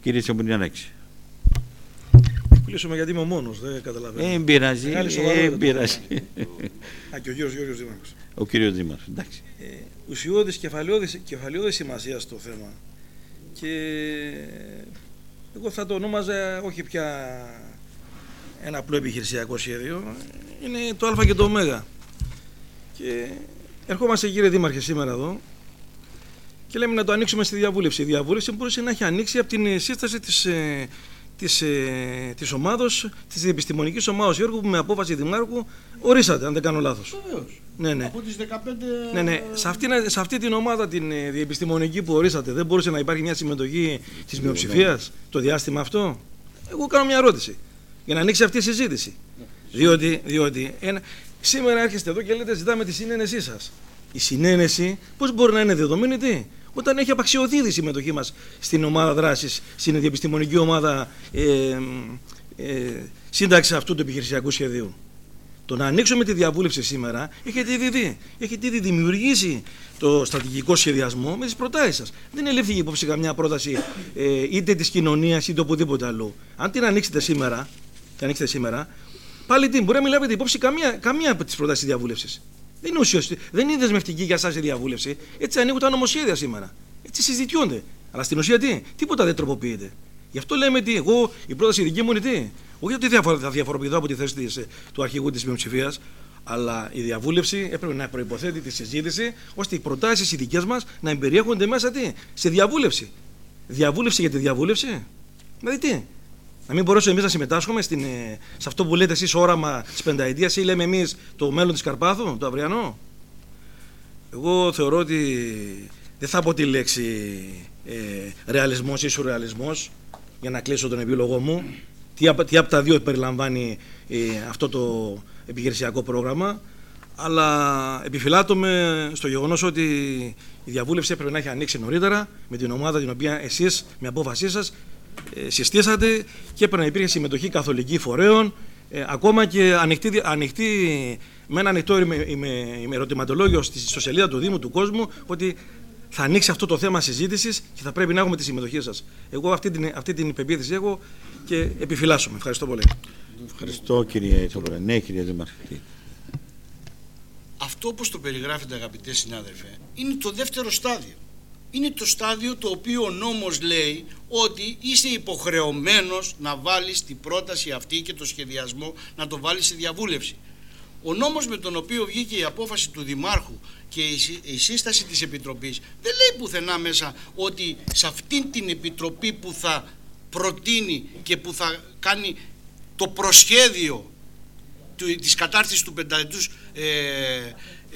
κύριε Τσεμπονιαράκη. Μιλήσουμε γιατί είμαι ο μόνος, δεν καταλαβαίνω. Ε, πειράζει, Μεγάλη ε, σοβαρότητα. πειράζει. Α, και ο Γιώργος Γιώργος Δήμαρχος. Ο κύριος Δήμαρχος. Εντάξει. Ε, ουσιώδης κεφαλαιώδης, κεφαλαιώδης σημασία στο θέμα. Και εγώ θα το ονόμαζα όχι πια ένα απλό επιχειρησιακό σχέδιο, είναι το α και το ω. Και ερχόμαστε κύριε Δήμαρχε σήμερα εδώ και λέμε να το ανοίξουμε στη διαβούλευση. Η διαβούλευση μπορούσε να έχει ανοίξει από την ε, σύσταση της, ε, της, ε, της ομάδος, της επιστημονικής ομάδας Γιώργου που με απόφαση Δημάρχου ορίσατε, αν δεν κάνω λάθος. Ναι, ναι. Από τις 15... Ναι, ναι. Σε αυτή, σε αυτή την ομάδα την ε, διεπιστημονική που ορίσατε, δεν μπορούσε να υπάρχει μια συμμετοχή της μειοψηφίας το διάστημα αυτό; Εγώ κάνω μια ερώτηση για να ανοίξει αυτή η συζήτηση. Διότι, διότι ένα, σήμερα έρχεστε εδώ και λέτε ζητάμε τη συνένεσή σας. Η συνένεση πώς μπορεί να είναι δεδομένη τι, όταν έχει απαξιωθεί η συμμετοχή μας στην ομάδα δράσης, στην διεπιστημονική ομάδα ε, ε, σύνταξη αυτού του επιχειρησιακού σχεδίου. Το να ανοίξουμε τη διαβούλευση σήμερα έχετε ήδη δει. Έχετε ήδη δημιουργήσει το στρατηγικό σχεδιασμό με τις προτάσεις σας. Δεν ελήφθηκε υπόψη καμιά πρόταση ε, είτε της κοινωνίας είτε οπουδήποτε αλλού. Αν την ανοίξετε σήμερα, την ανοίξετε σήμερα, πάλι τι, μπορεί να μην λάβετε υπόψη καμία, καμία από τις προτάσεις διαβούλευσης. Δεν είναι ουσιαστική, δεν είναι δεσμευτική για εσάς η διαβούλευση. Έτσι ανοίγουν τα νομοσχέδια σήμερα. Έτσι συζητιούνται. Αλλά στην ουσία τι, τίποτα δεν τροποποιείται. Γι' αυτό λέμε τι, εγώ η πρόταση δική μου είναι τι. Όχι ότι διαφορο- θα διαφοροποιηθώ από τη θέση της, ε, του αρχηγού της μειοψηφίας, αλλά η διαβούλευση έπρεπε να προποθέτει τη συζήτηση ώστε οι προτάσεις οι δικές μας να εμπεριέχονται μέσα τι, σε διαβούλευση. Διαβούλευση για τη διαβούλευση. Δηλαδή τι. Να μην μπορέσουμε εμείς να συμμετάσχουμε στην, ε, σε αυτό που λέτε εσείς όραμα της πενταετίας ή λέμε εμείς το μέλλον της Καρπάθου, το αυριανό; Εγώ θεωρώ ότι δεν θα πω τη λέξη ε, ρεαλισμός ή σουρεαλισμός για να κλείσω τον επίλογο μου. Τι, απ- τι από τα δύο περιλαμβάνει ε, αυτό το επιχειρησιακό πρόγραμμα. Αλλά επιφυλάττομαι στο γεγονός ότι η διαβούλευση έπρεπε να έχει ανοίξει νωρίτερα με την ομάδα την οποία εσείς με απόφασή σας ε, συστήσατε και έπρεπε να υπήρχε συμμετοχή καθολική φορέων ε, ακόμα και ανοιχτή, δια- ανοιχτή με ένα ανοιχτό ημε- ημε- ημερωτηματολόγιο στη ιστοσελίδα του Δήμου του Κόσμου ότι θα ανοίξει αυτό το θέμα συζήτησης και θα πρέπει να έχουμε τη συμμετοχή σας. Εγώ αυτή την, αυτή την υπεποίθηση έχω και επιφυλάσσομαι. Ευχαριστώ πολύ. Ευχαριστώ κύριε Τσεμπονιαράκη. Ναι, κύριε Δήμαρχε. Αυτό όπως το περιγράφετε αγαπητέ συνάδελφε είναι το δεύτερο στάδιο. Είναι το στάδιο το οποίο ο νόμος λέει ότι είσαι υποχρεωμένος να βάλεις την πρόταση αυτή και το σχεδιασμό να το βάλεις σε διαβούλευση. Ο νόμος με τον οποίο βγήκε η απόφαση του Δημάρχου και η σύ- η σύσταση της Επιτροπής δεν λέει πουθενά μέσα ότι σε αυτήν την Επιτροπή που θα προτείνει και που θα κάνει το προσχέδιο του, της κατάρτισης του πενταετούς ε,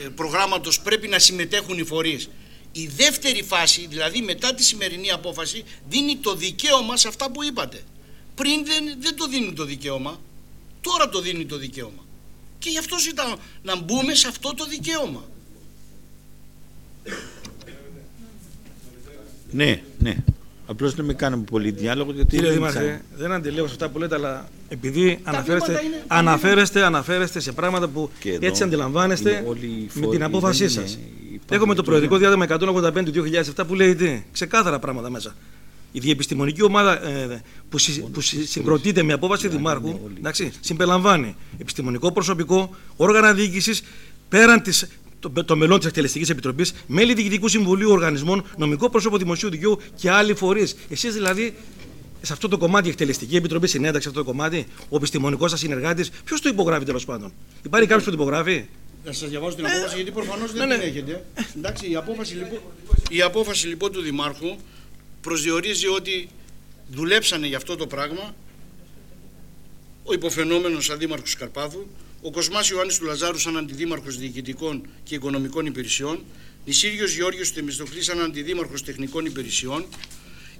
ε, προγράμματος πρέπει να συμμετέχουν οι φορείς. Η δεύτερη φάση, δηλαδή μετά τη σημερινή απόφαση, δίνει το δικαίωμα σε αυτά που είπατε. Πριν δεν, δεν το δίνει το δικαίωμα, τώρα το δίνει το δικαίωμα. Και γι' αυτό ζητάω να μπούμε σε αυτό το δικαίωμα. Ναι, ναι. Απλώς δεν με κάνουμε πολύ διάλογο γιατί. Κύριε δεν Δήμαρχε, ξέρω. δεν αντιλέγω σε αυτά που λέτε, αλλά επειδή αναφέρεστε, βήματα είναι- αναφέρεστε, αναφέρεστε σε πράγματα που Και εδώ έτσι αντιλαμβάνεστε είναι όλοι οι με φόροι, την απόφασή δεν σας. είναι- υπάρχουν Έχουμε το και προεδρικό το- διάδειγμα 185 του 2007 που λέει τι, ξεκάθαρα πράγματα μέσα. Η διεπιστημονική ομάδα ε, που, συ- που συ- συγκροτείται με απόφαση Δημάρχου εντάξει, συμπεριλαμβάνει επιστημονικό προσωπικό, όργανα διοίκησης πέραν της, των το μελών της Εκτελεστικής Επιτροπής, μέλη Διοικητικού Συμβουλίου Οργανισμών, νομικό πρόσωπο Δημοσίου Δικαίου και άλλοι φορείς. Εσείς δηλαδή σε αυτό το κομμάτι, η Εκτελεστική Επιτροπή συνέταξε αυτό το κομμάτι, ο επιστημονικός σας συνεργάτης, ποιος το υπογράφει τέλος πάντων; Υπάρχει κάποιος που το υπογράφει; Θα σας διαβάσω την απόφαση γιατί προφανώς δεν ναι, την ναι. έχετε. Εντάξει, η απόφαση, λοιπόν, η απόφαση λοιπόν του Δημάρχου προσδιορίζει ότι δουλέψανε για αυτό το πράγμα ο υποφαινόμενος αντίμαρχος Καρπάθου, ο Κοσμάς Ιωάννης του Λαζάρου σαν αντιδήμαρχος διοικητικών και οικονομικών υπηρεσιών, Νησίριος Γεώργιος Θεμιστοκλής σαν αντιδήμαρχος τεχνικών υπηρεσιών,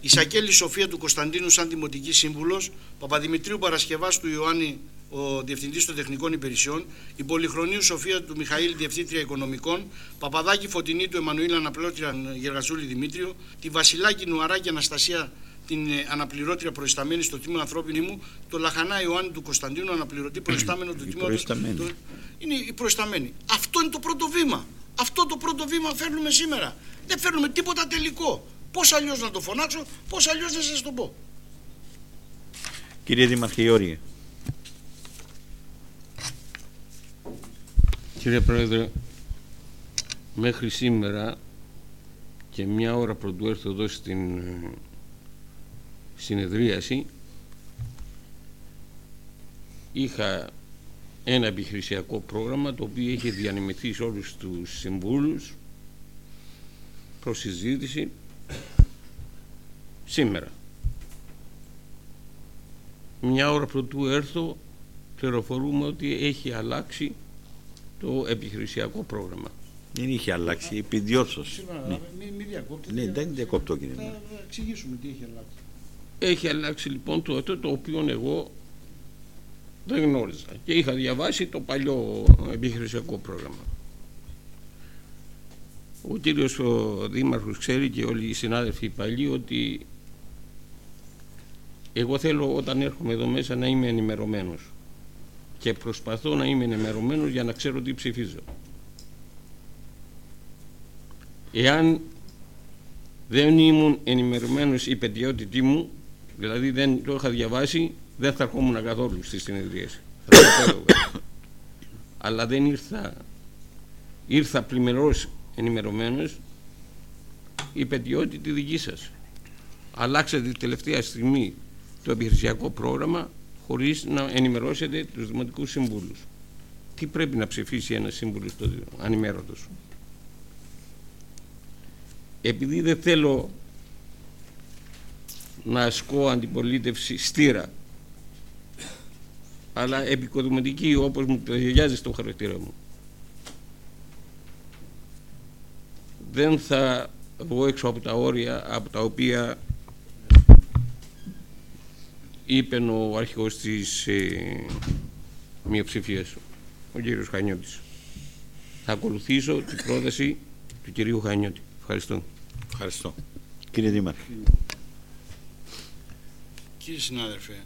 η Σακέλη Σοφία του Κωνσταντίνου σαν δημοτική σύμβουλος, Παπαδημητρίου Παρασκευάς του Ιωάννη ο Διευθυντής των Τεχνικών Υπηρεσιών, η Πολυχρονίου Σοφία του Μιχαήλ Διευθύντρια Οικονομικών, Παπαδάκη Φωτεινή του Εμμανουήλ Αναπληρώτρια Γεργαζούλη Δημήτριο, τη Βασιλάκη Νουαράκη Αναστασία την ε, αναπληρώτρια προϊσταμένη στο τμήμα ανθρώπινη μου, το Λαχανά Ιωάννη του Κωνσταντίνου, αναπληρωτή προϊστάμενο του Η τμήματος. προϊσταμένη. Είναι η προϊσταμένη. Αυτό είναι το πρώτο βήμα. Αυτό το πρώτο βήμα φέρνουμε σήμερα. Δεν φέρνουμε τίποτα τελικό. Πώς αλλιώς να το φωνάξω, πώς αλλιώς να σας το πω. Κύριε Δήμαρχε Ιόρια. Κύριε Πρόεδρε, μέχρι σήμερα και μια ώρα πρωτού έρθω εδώ στην ε, συνεδρίαση είχα ένα επιχειρησιακό πρόγραμμα το οποίο είχε διανεμηθεί σε όλους τους συμβούλους προς συζήτηση σήμερα. Μια ώρα πρωτού έρθω πληροφορούμε ότι έχει αλλάξει το επιχειρησιακό πρόγραμμα. Δεν είχε αλλάξει, επιδιόρθωση. Ναι, Μην μη διακόπτετε. ναι δεν διακόπτω κύριε. Θα Δήμαρχε. εξηγήσουμε τι έχει αλλάξει. Έχει αλλάξει λοιπόν το, το, το οποίο εγώ δεν γνώριζα και είχα διαβάσει το παλιό επιχειρησιακό πρόγραμμα. Ο κύριος ο Δήμαρχος ξέρει και όλοι οι συνάδελφοι παλιοί ότι εγώ θέλω όταν έρχομαι εδώ μέσα να είμαι ενημερωμένος και προσπαθώ να είμαι ενημερωμένος για να ξέρω τι ψηφίζω. Εάν δεν ήμουν ενημερωμένος η πετιότητή μου, δηλαδή δεν το είχα διαβάσει, δεν θα ερχόμουν καθόλου στη συνεδρίαση. Θα το έλεγα. Αλλά δεν ήρθα, ήρθα πλημερός ενημερωμένος η πετιότητα δική σας. Αλλάξατε τη τελευταία στιγμή το επιχειρησιακό πρόγραμμα χωρίς να ενημερώσετε τους δημοτικούς συμβούλους. Τι πρέπει να ψηφίσει ένας σύμβουλος το ανημέρωτος; Επειδή δεν θέλω να ασκώ αντιπολίτευση στήρα. Αλλά επικοδομητική όπως μου ταιριάζει στο χαρακτήρα μου. Δεν θα βγω έξω από τα όρια από τα οποία είπε ο αρχηγός της ε, μειοψηφίας ο κύριος Χανιώτης. Θα ακολουθήσω την πρόταση του κυρίου Χανιώτη. Ευχαριστώ. Ευχαριστώ. Κύριε Δήμαρχε. Κύριε συνάδελφε,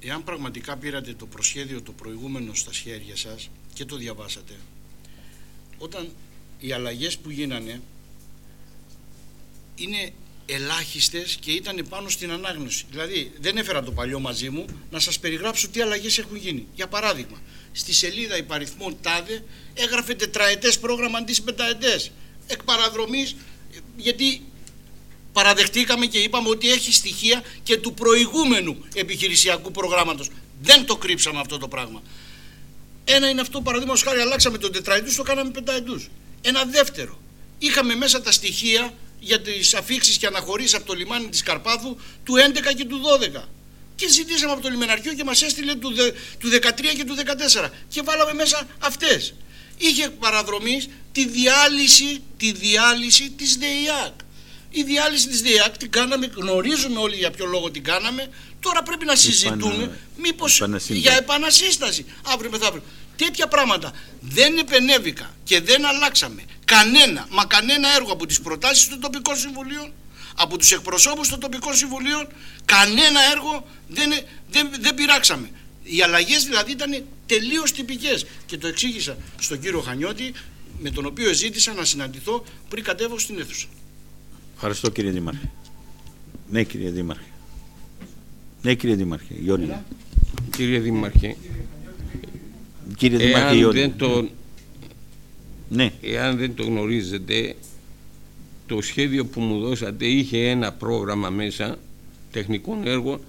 εάν πραγματικά πήρατε το προσχέδιο το προηγούμενο στα χέρια σας και το διαβάσατε, όταν οι αλλαγές που γίνανε είναι ελάχιστες και ήταν πάνω στην ανάγνωση. Δηλαδή δεν έφερα το παλιό μαζί μου να σας περιγράψω τι αλλαγές έχουν γίνει. Για παράδειγμα, στη σελίδα υπαριθμών τάδε έγραφε τετραετές πρόγραμμα αντί πενταετές. Εκ παραδρομής, γιατί παραδεχτήκαμε και είπαμε ότι έχει στοιχεία και του προηγούμενου επιχειρησιακού προγράμματος. Δεν το κρύψαμε αυτό το πράγμα. Ένα είναι αυτό, παραδείγματος χάρη, αλλάξαμε τον τετραετούς, το κάναμε πενταετούς. Ένα δεύτερο. Είχαμε μέσα τα στοιχεία για τις αφήξεις και αναχωρήσεις από το λιμάνι της Καρπάθου του 11 και του 12. Και ζητήσαμε από το λιμεναρχείο και μας έστειλε του, δε- του 13 και του 14. Και βάλαμε μέσα αυτές. Είχε παραδρομή τη διάλυση, τη διάλυση της ΔΕΙΑΚ. Η διάλυση της ΔΕΙΑΚ την κάναμε, γνωρίζουμε όλοι για ποιο λόγο την κάναμε. Τώρα πρέπει να συζητούμε μήπως επανασύνταση. για επανασύσταση αύριο μεθαύριο. Τέτοια πράγματα δεν επενέβηκα και δεν αλλάξαμε κανένα, μα κανένα έργο από τις προτάσεις των τοπικών συμβουλίων, Από τους εκπροσώπους των τοπικών συμβουλίων κανένα έργο δεν, δεν, δεν πειράξαμε. Οι αλλαγές δηλαδή ήταν τελείως τυπικές και το εξήγησα στον κύριο Χανιώτη με τον οποίο ζήτησα να συναντηθώ πριν κατέβω στην αίθουσα. Ευχαριστώ κύριε Δήμαρχε. Ναι κύριε Δήμαρχε. Ναι κύριε Δήμαρχε. Γιώργη. Κύριε Δήμαρχε, Κύριε Δήμαρχε εάν Γιώργη. δεν, το, Ναι. εάν δεν το γνωρίζετε, το σχέδιο που μου δώσατε είχε ένα πρόγραμμα μέσα τεχνικών έργων,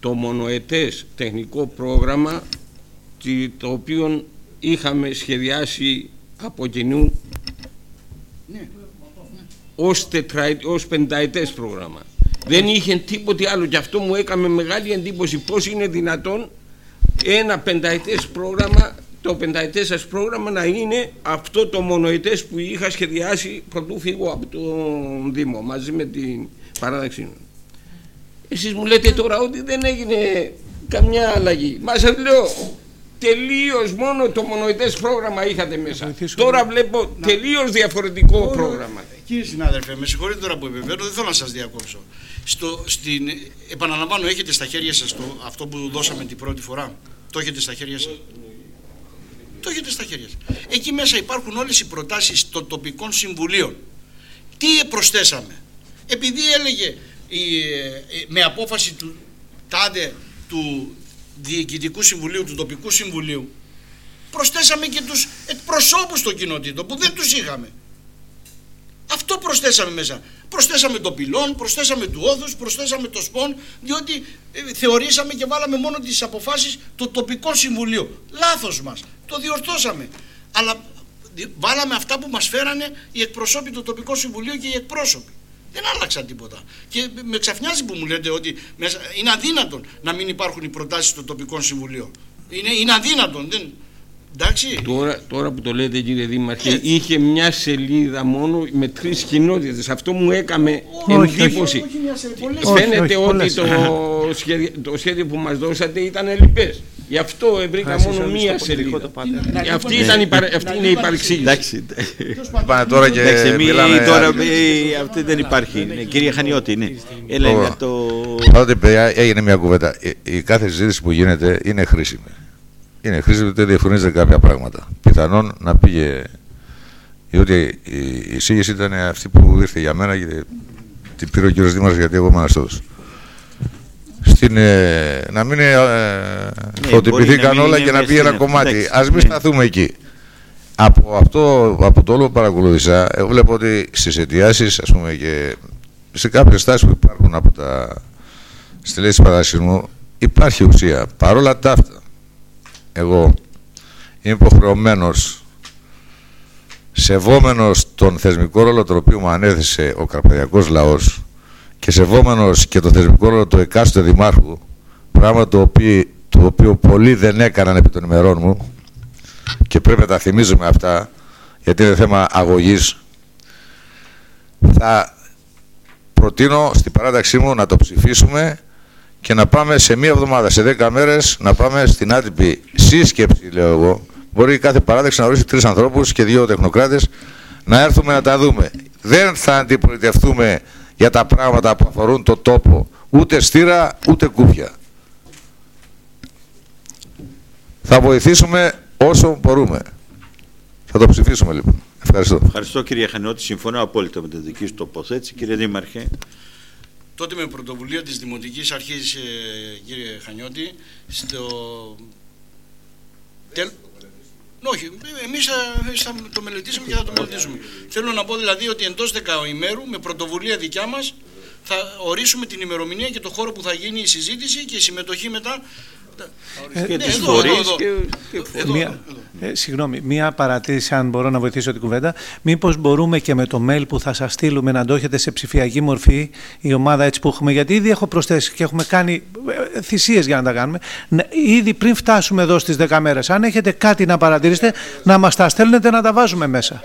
το μονοετές τεχνικό πρόγραμμα τι- το οποίο είχαμε σχεδιάσει από κοινού ως, τετραε... ως πενταετές πρόγραμμα. Δεν είχε τίποτε άλλο και αυτό μου έκανε μεγάλη εντύπωση πώς είναι δυνατόν ένα πενταετές πρόγραμμα το πενταετές σας πρόγραμμα να είναι αυτό το μονοετές που είχα σχεδιάσει πρωτού φύγω από τον Δήμο μαζί με την παράδοξή μου. Εσείς μου λέτε τώρα ότι δεν έγινε καμιά αλλαγή. Μας σας λέω τελείως μόνο το μονοετές πρόγραμμα είχατε μέσα. Τώρα βλέπω τελείως διαφορετικό πρόγραμμα. Κύριε συνάδελφε, με συγχωρείτε τώρα που επιβαίνω, δεν θέλω να σας διακόψω. Στο, στην, επαναλαμβάνω, έχετε στα χέρια σας το, αυτό που δώσαμε την πρώτη φορά; Το έχετε στα χέρια σας; Το έχετε στα χέρια σας. Εκεί μέσα υπάρχουν όλες οι προτάσεις των τοπικών συμβουλίων. Τι προσθέσαμε; Επειδή έλεγε η, ε, ε, με απόφαση του τάδε του Διοικητικού Συμβουλίου, του Τοπικού Συμβουλίου, προσθέσαμε και τους εκπροσώπους των κοινοτήτων που δεν τους είχαμε. Αυτό προσθέσαμε μέσα. Προσθέσαμε το πυλόν, προσθέσαμε του όθους, προσθέσαμε το σπον, διότι ε, θεωρήσαμε και βάλαμε μόνο τις αποφάσεις του τοπικών συμβουλίου. Λάθος μας. Το διορθώσαμε. Αλλά δι- βάλαμε αυτά που μας φέρανε οι εκπροσώποι του τοπικού συμβουλίου και οι εκπρόσωποι. Δεν άλλαξαν τίποτα. Και με ξαφνιάζει που μου λέτε ότι μέσα, είναι αδύνατον να μην υπάρχουν οι προτάσεις των τοπικών συμβουλίων. Είναι, είναι αδύνατον. Δεν, εντάξει. Τώρα, τώρα που το λέτε κύριε Δήμαρχε, είχε μια σελίδα μόνο με τρεις κοινότητες. Αυτό μου έκαμε Όχι, εντύπωση. Όχι, μια σε πολλές Όχι, Φαίνεται όχι, ότι πολλές. το σχέδιο, το σχέδιο που μας δώσατε ήταν ελλειπές. Γι' αυτό βρήκα μόνο μία σελίδα. Αυτή, ήταν η, παρα- αυτή είναι η παρεξήγηση. Εντάξει. Πάνε τώρα και Εντάξει, μη- μιλάμε... τώρα ε, αυτή δεν υπάρχει. Ναι, Κύριε Χανιώτη, ναι. Έλα Ωραία. για το... Πάντοτε, παιδιά, έγινε μια κουβέντα. Η, η κάθε συζήτηση που γίνεται είναι χρήσιμη. Είναι χρήσιμη γιατί διευκρινίζεται κάποια πράγματα. Πιθανόν να πήγε. Διότι η εισήγηση ήταν αυτή που ήρθε για μένα και την πήρε ο κύριος Δήμαρχος γιατί εγώ είμαι αναστόδος. Στην, ε, να μην ε, μπορεί φωτιπηθήκαν να μην όλα είναι και να μέσα πήγε ένα στην- κομμάτι. εντάξει, Ας μην ναι. σταθούμε εκεί. Από, αυτό, από το όλο που παρακολούθησα, εγώ βλέπω ότι στις αιτιάσεις, ας πούμε, και σε κάποιες στάσεις που υπάρχουν από τα στελέχη της Παρασυρμού, υπάρχει ουσία. Παρόλα τα αυτά, εγώ είμαι υποχρεωμένος σεβόμενος τον θεσμικό ρόλο τον οποίο μου ανέθεσε ο καρπαδιακός λαός και σεβόμενος και τον θεσμικό ρόλο του εκάστοτε δημάρχου πράγμα το οποίο, το οποίο πολλοί δεν έκαναν επί των ημερών μου και πρέπει να τα θυμίζουμε αυτά γιατί είναι θέμα αγωγής θα προτείνω στην παράταξή μου να το ψηφίσουμε και να πάμε σε μία εβδομάδα, σε 10 μέρες, να πάμε στην άτυπη σύσκεψη, λέω εγώ. Μπορεί κάθε παράδεξη να ορίσει τρεις ανθρώπους και δύο τεχνοκράτες να έρθουμε να τα δούμε. Δεν θα αντιπολιτευτούμε για τα πράγματα που αφορούν το τόπο. Ούτε στήρα, ούτε κούφια. Θα βοηθήσουμε όσο μπορούμε. Θα το ψηφίσουμε λοιπόν. Ευχαριστώ. Ευχαριστώ κύριε Χανιώτη. Συμφωνώ απόλυτα με τη δική σου τοποθέτηση. Κύριε Δήμαρχε. τότε με πρωτοβουλία της Δημοτικής Αρχής, ε, κύριε Χανιώτη, στο... Τελ... Όχι, εμείς θα, εμείς θα το μελετήσουμε και θα το μελετήσουμε. Θέλω να πω δηλαδή ότι εντός δεκαημέρου, με πρωτοβουλία δικιά μας, θα ορίσουμε την ημερομηνία και το χώρο που θα γίνει η συζήτηση και η συμμετοχή μετά. Και ναι, τις εδώ, φορείς εδώ, εδώ. και- Εδώ, Μία, εδώ. ε, συγγνώμη, μία παρατήρηση, αν μπορώ να βοηθήσω την κουβέντα. Μήπως μπορούμε και με το mail που θα σας στείλουμε να το έχετε σε ψηφιακή μορφή, η ομάδα έτσι που έχουμε, γιατί ήδη έχω προσθέσει και έχουμε κάνει θυσίες για να τα κάνουμε. Να- Ήδη πριν φτάσουμε εδώ στις 10 μέρες, αν έχετε κάτι να παρατηρήσετε, να μας τα στέλνετε να τα βάζουμε μέσα.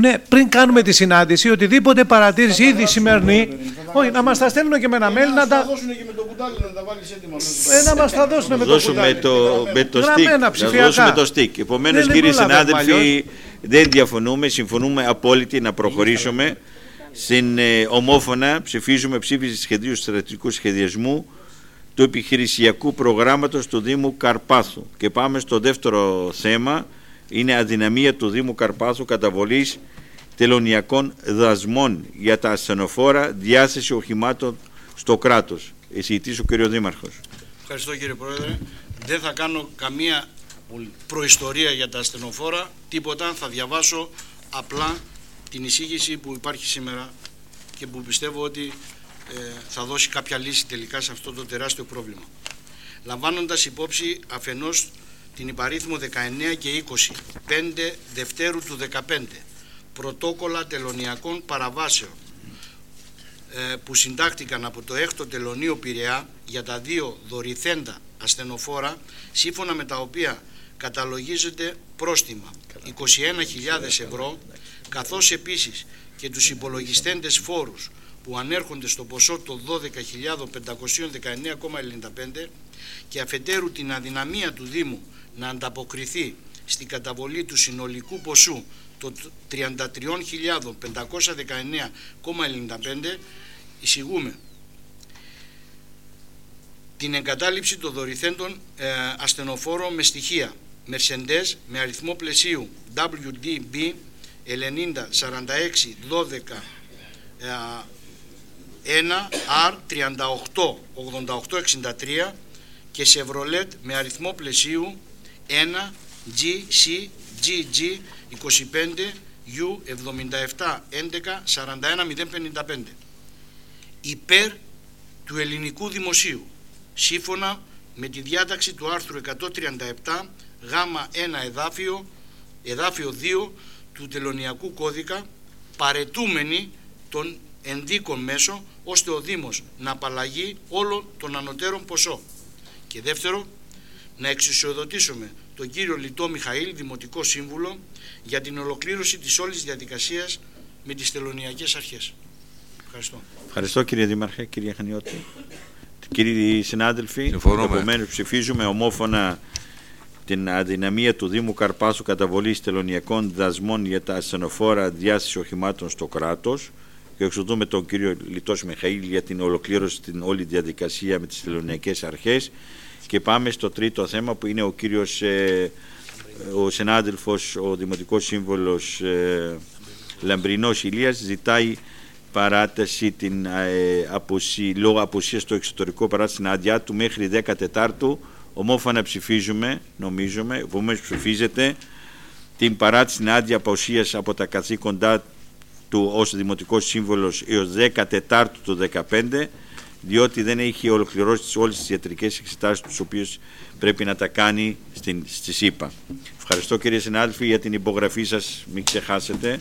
Ναι, πριν κάνουμε τη συνάντηση, οτιδήποτε παρατήρηση ήδη σημερινή, όχι, να μας τα στέλνουν και με ένα mail να τα. δώσουν και με το κουτάλι να τα βάλεις έτοιμα. Ε, να μας τα δώσουν με Θα το δώσουμε κουτάλι. το, με το stick. Γραμμένα, Θα ψηφιακά. δώσουμε το stick. Επομένως, Δεν κύριοι προλαβαίνουμε συνάδελφοι, δεν διαφωνούμε. Συμφωνούμε απόλυτη να προχωρήσουμε. Στην ε, ομόφωνα ψηφίζουμε ψήφιση σχεδίου στρατηγικού σχεδιασμού του επιχειρησιακού προγράμματος του Δήμου Καρπάθου. Και πάμε στο δεύτερο θέμα, είναι αδυναμία του Δήμου Καρπάθου καταβολής τελωνιακών δασμών για τα ασθενοφόρα διάθεση οχημάτων στο κράτος. Εισηγητής ο κ. Δήμαρχος. Ευχαριστώ κύριε Πρόεδρε. Δεν θα κάνω καμία προϊστορία για τα ασθενοφόρα, τίποτα. Θα διαβάσω απλά την εισήγηση που υπάρχει σήμερα και που πιστεύω ότι ε, θα δώσει κάποια λύση τελικά σε αυτό το τεράστιο πρόβλημα. Λαμβάνοντας υπόψη αφενός την υπαρίθμο 19 και 20, 5 Δευτέρου του 15, πρωτόκολλα τελωνιακών παραβάσεων ε, που συντάχτηκαν από το 6ο Τελωνίο Πειραιά για τα δύο δωρηθέντα ασθενοφόρα, σύμφωνα με τα οποία καταλογίζεται πρόστιμα 21.000 ευρώ, καθώς επίσης και τους υπολογιστέντες φόρους που ανέρχονται στο ποσό των 12.519,95 και αφετέρου την αδυναμία του Δήμου να ανταποκριθεί στην καταβολή του συνολικού ποσού των 33.519,95 εισηγούμε την εγκατάλειψη των δωρηθέντων ε, ασθενοφόρων με στοιχεία Mercedes με αριθμό πλαισίου WDB 90 46 12 1 R 38 88 63 και Chevrolet με αριθμό πλαισίου 1 GC GG 25 U 77 11 41 055 υπέρ του ελληνικού δημοσίου σύμφωνα με τη διάταξη του άρθρου 137 γάμα 1 εδάφιο εδάφιο 2 του τελωνιακού κώδικα παρετούμενη των ενδίκων μέσω ώστε ο Δήμος να απαλλαγεί όλο τον ανωτέρων ποσό. Και δεύτερο, να εξισοδοτήσουμε τον κύριο Λιτό Μιχαήλ, Δημοτικό Σύμβουλο, για την ολοκλήρωση της όλης διαδικασίας με τις τελωνιακές αρχές. Ευχαριστώ. Ευχαριστώ κύριε Δήμαρχε, κύριε Χανιώτη. Κύριοι συνάδελφοι, επομένως ψηφίζουμε ομόφωνα την αδυναμία του Δήμου Καρπάσου καταβολής τελωνιακών δασμών για τα ασθενοφόρα διάστηση οχημάτων στο κράτος και εξοδούμε τον κύριο Λιτός Μιχαήλ για την ολοκλήρωση την όλη διαδικασία με τις τελωνιακές αρχές και πάμε στο τρίτο θέμα που είναι ο κύριος ε, ο συνάδελφος, ο Δημοτικός Σύμβολος ε, Λαμπρινός Ηλίας ζητάει παράταση την, ε, αποσύ, λόγω αποσίας στο εξωτερικό παράταση την άδειά του μέχρι 14ου ομόφωνα ψηφίζουμε, νομίζουμε, επομένως ψηφίζεται την παράτηση την άδεια αποσίας από τα καθήκοντά του ως Δημοτικός Σύμβολος έως 14 του 2015 διότι δεν έχει ολοκληρώσει όλες τις ιατρικές εξετάσεις τους οποίες πρέπει να τα κάνει στην, στη ΣΥΠΑ. Ευχαριστώ κύριε συνάδελφοι για την υπογραφή σας, μην ξεχάσετε.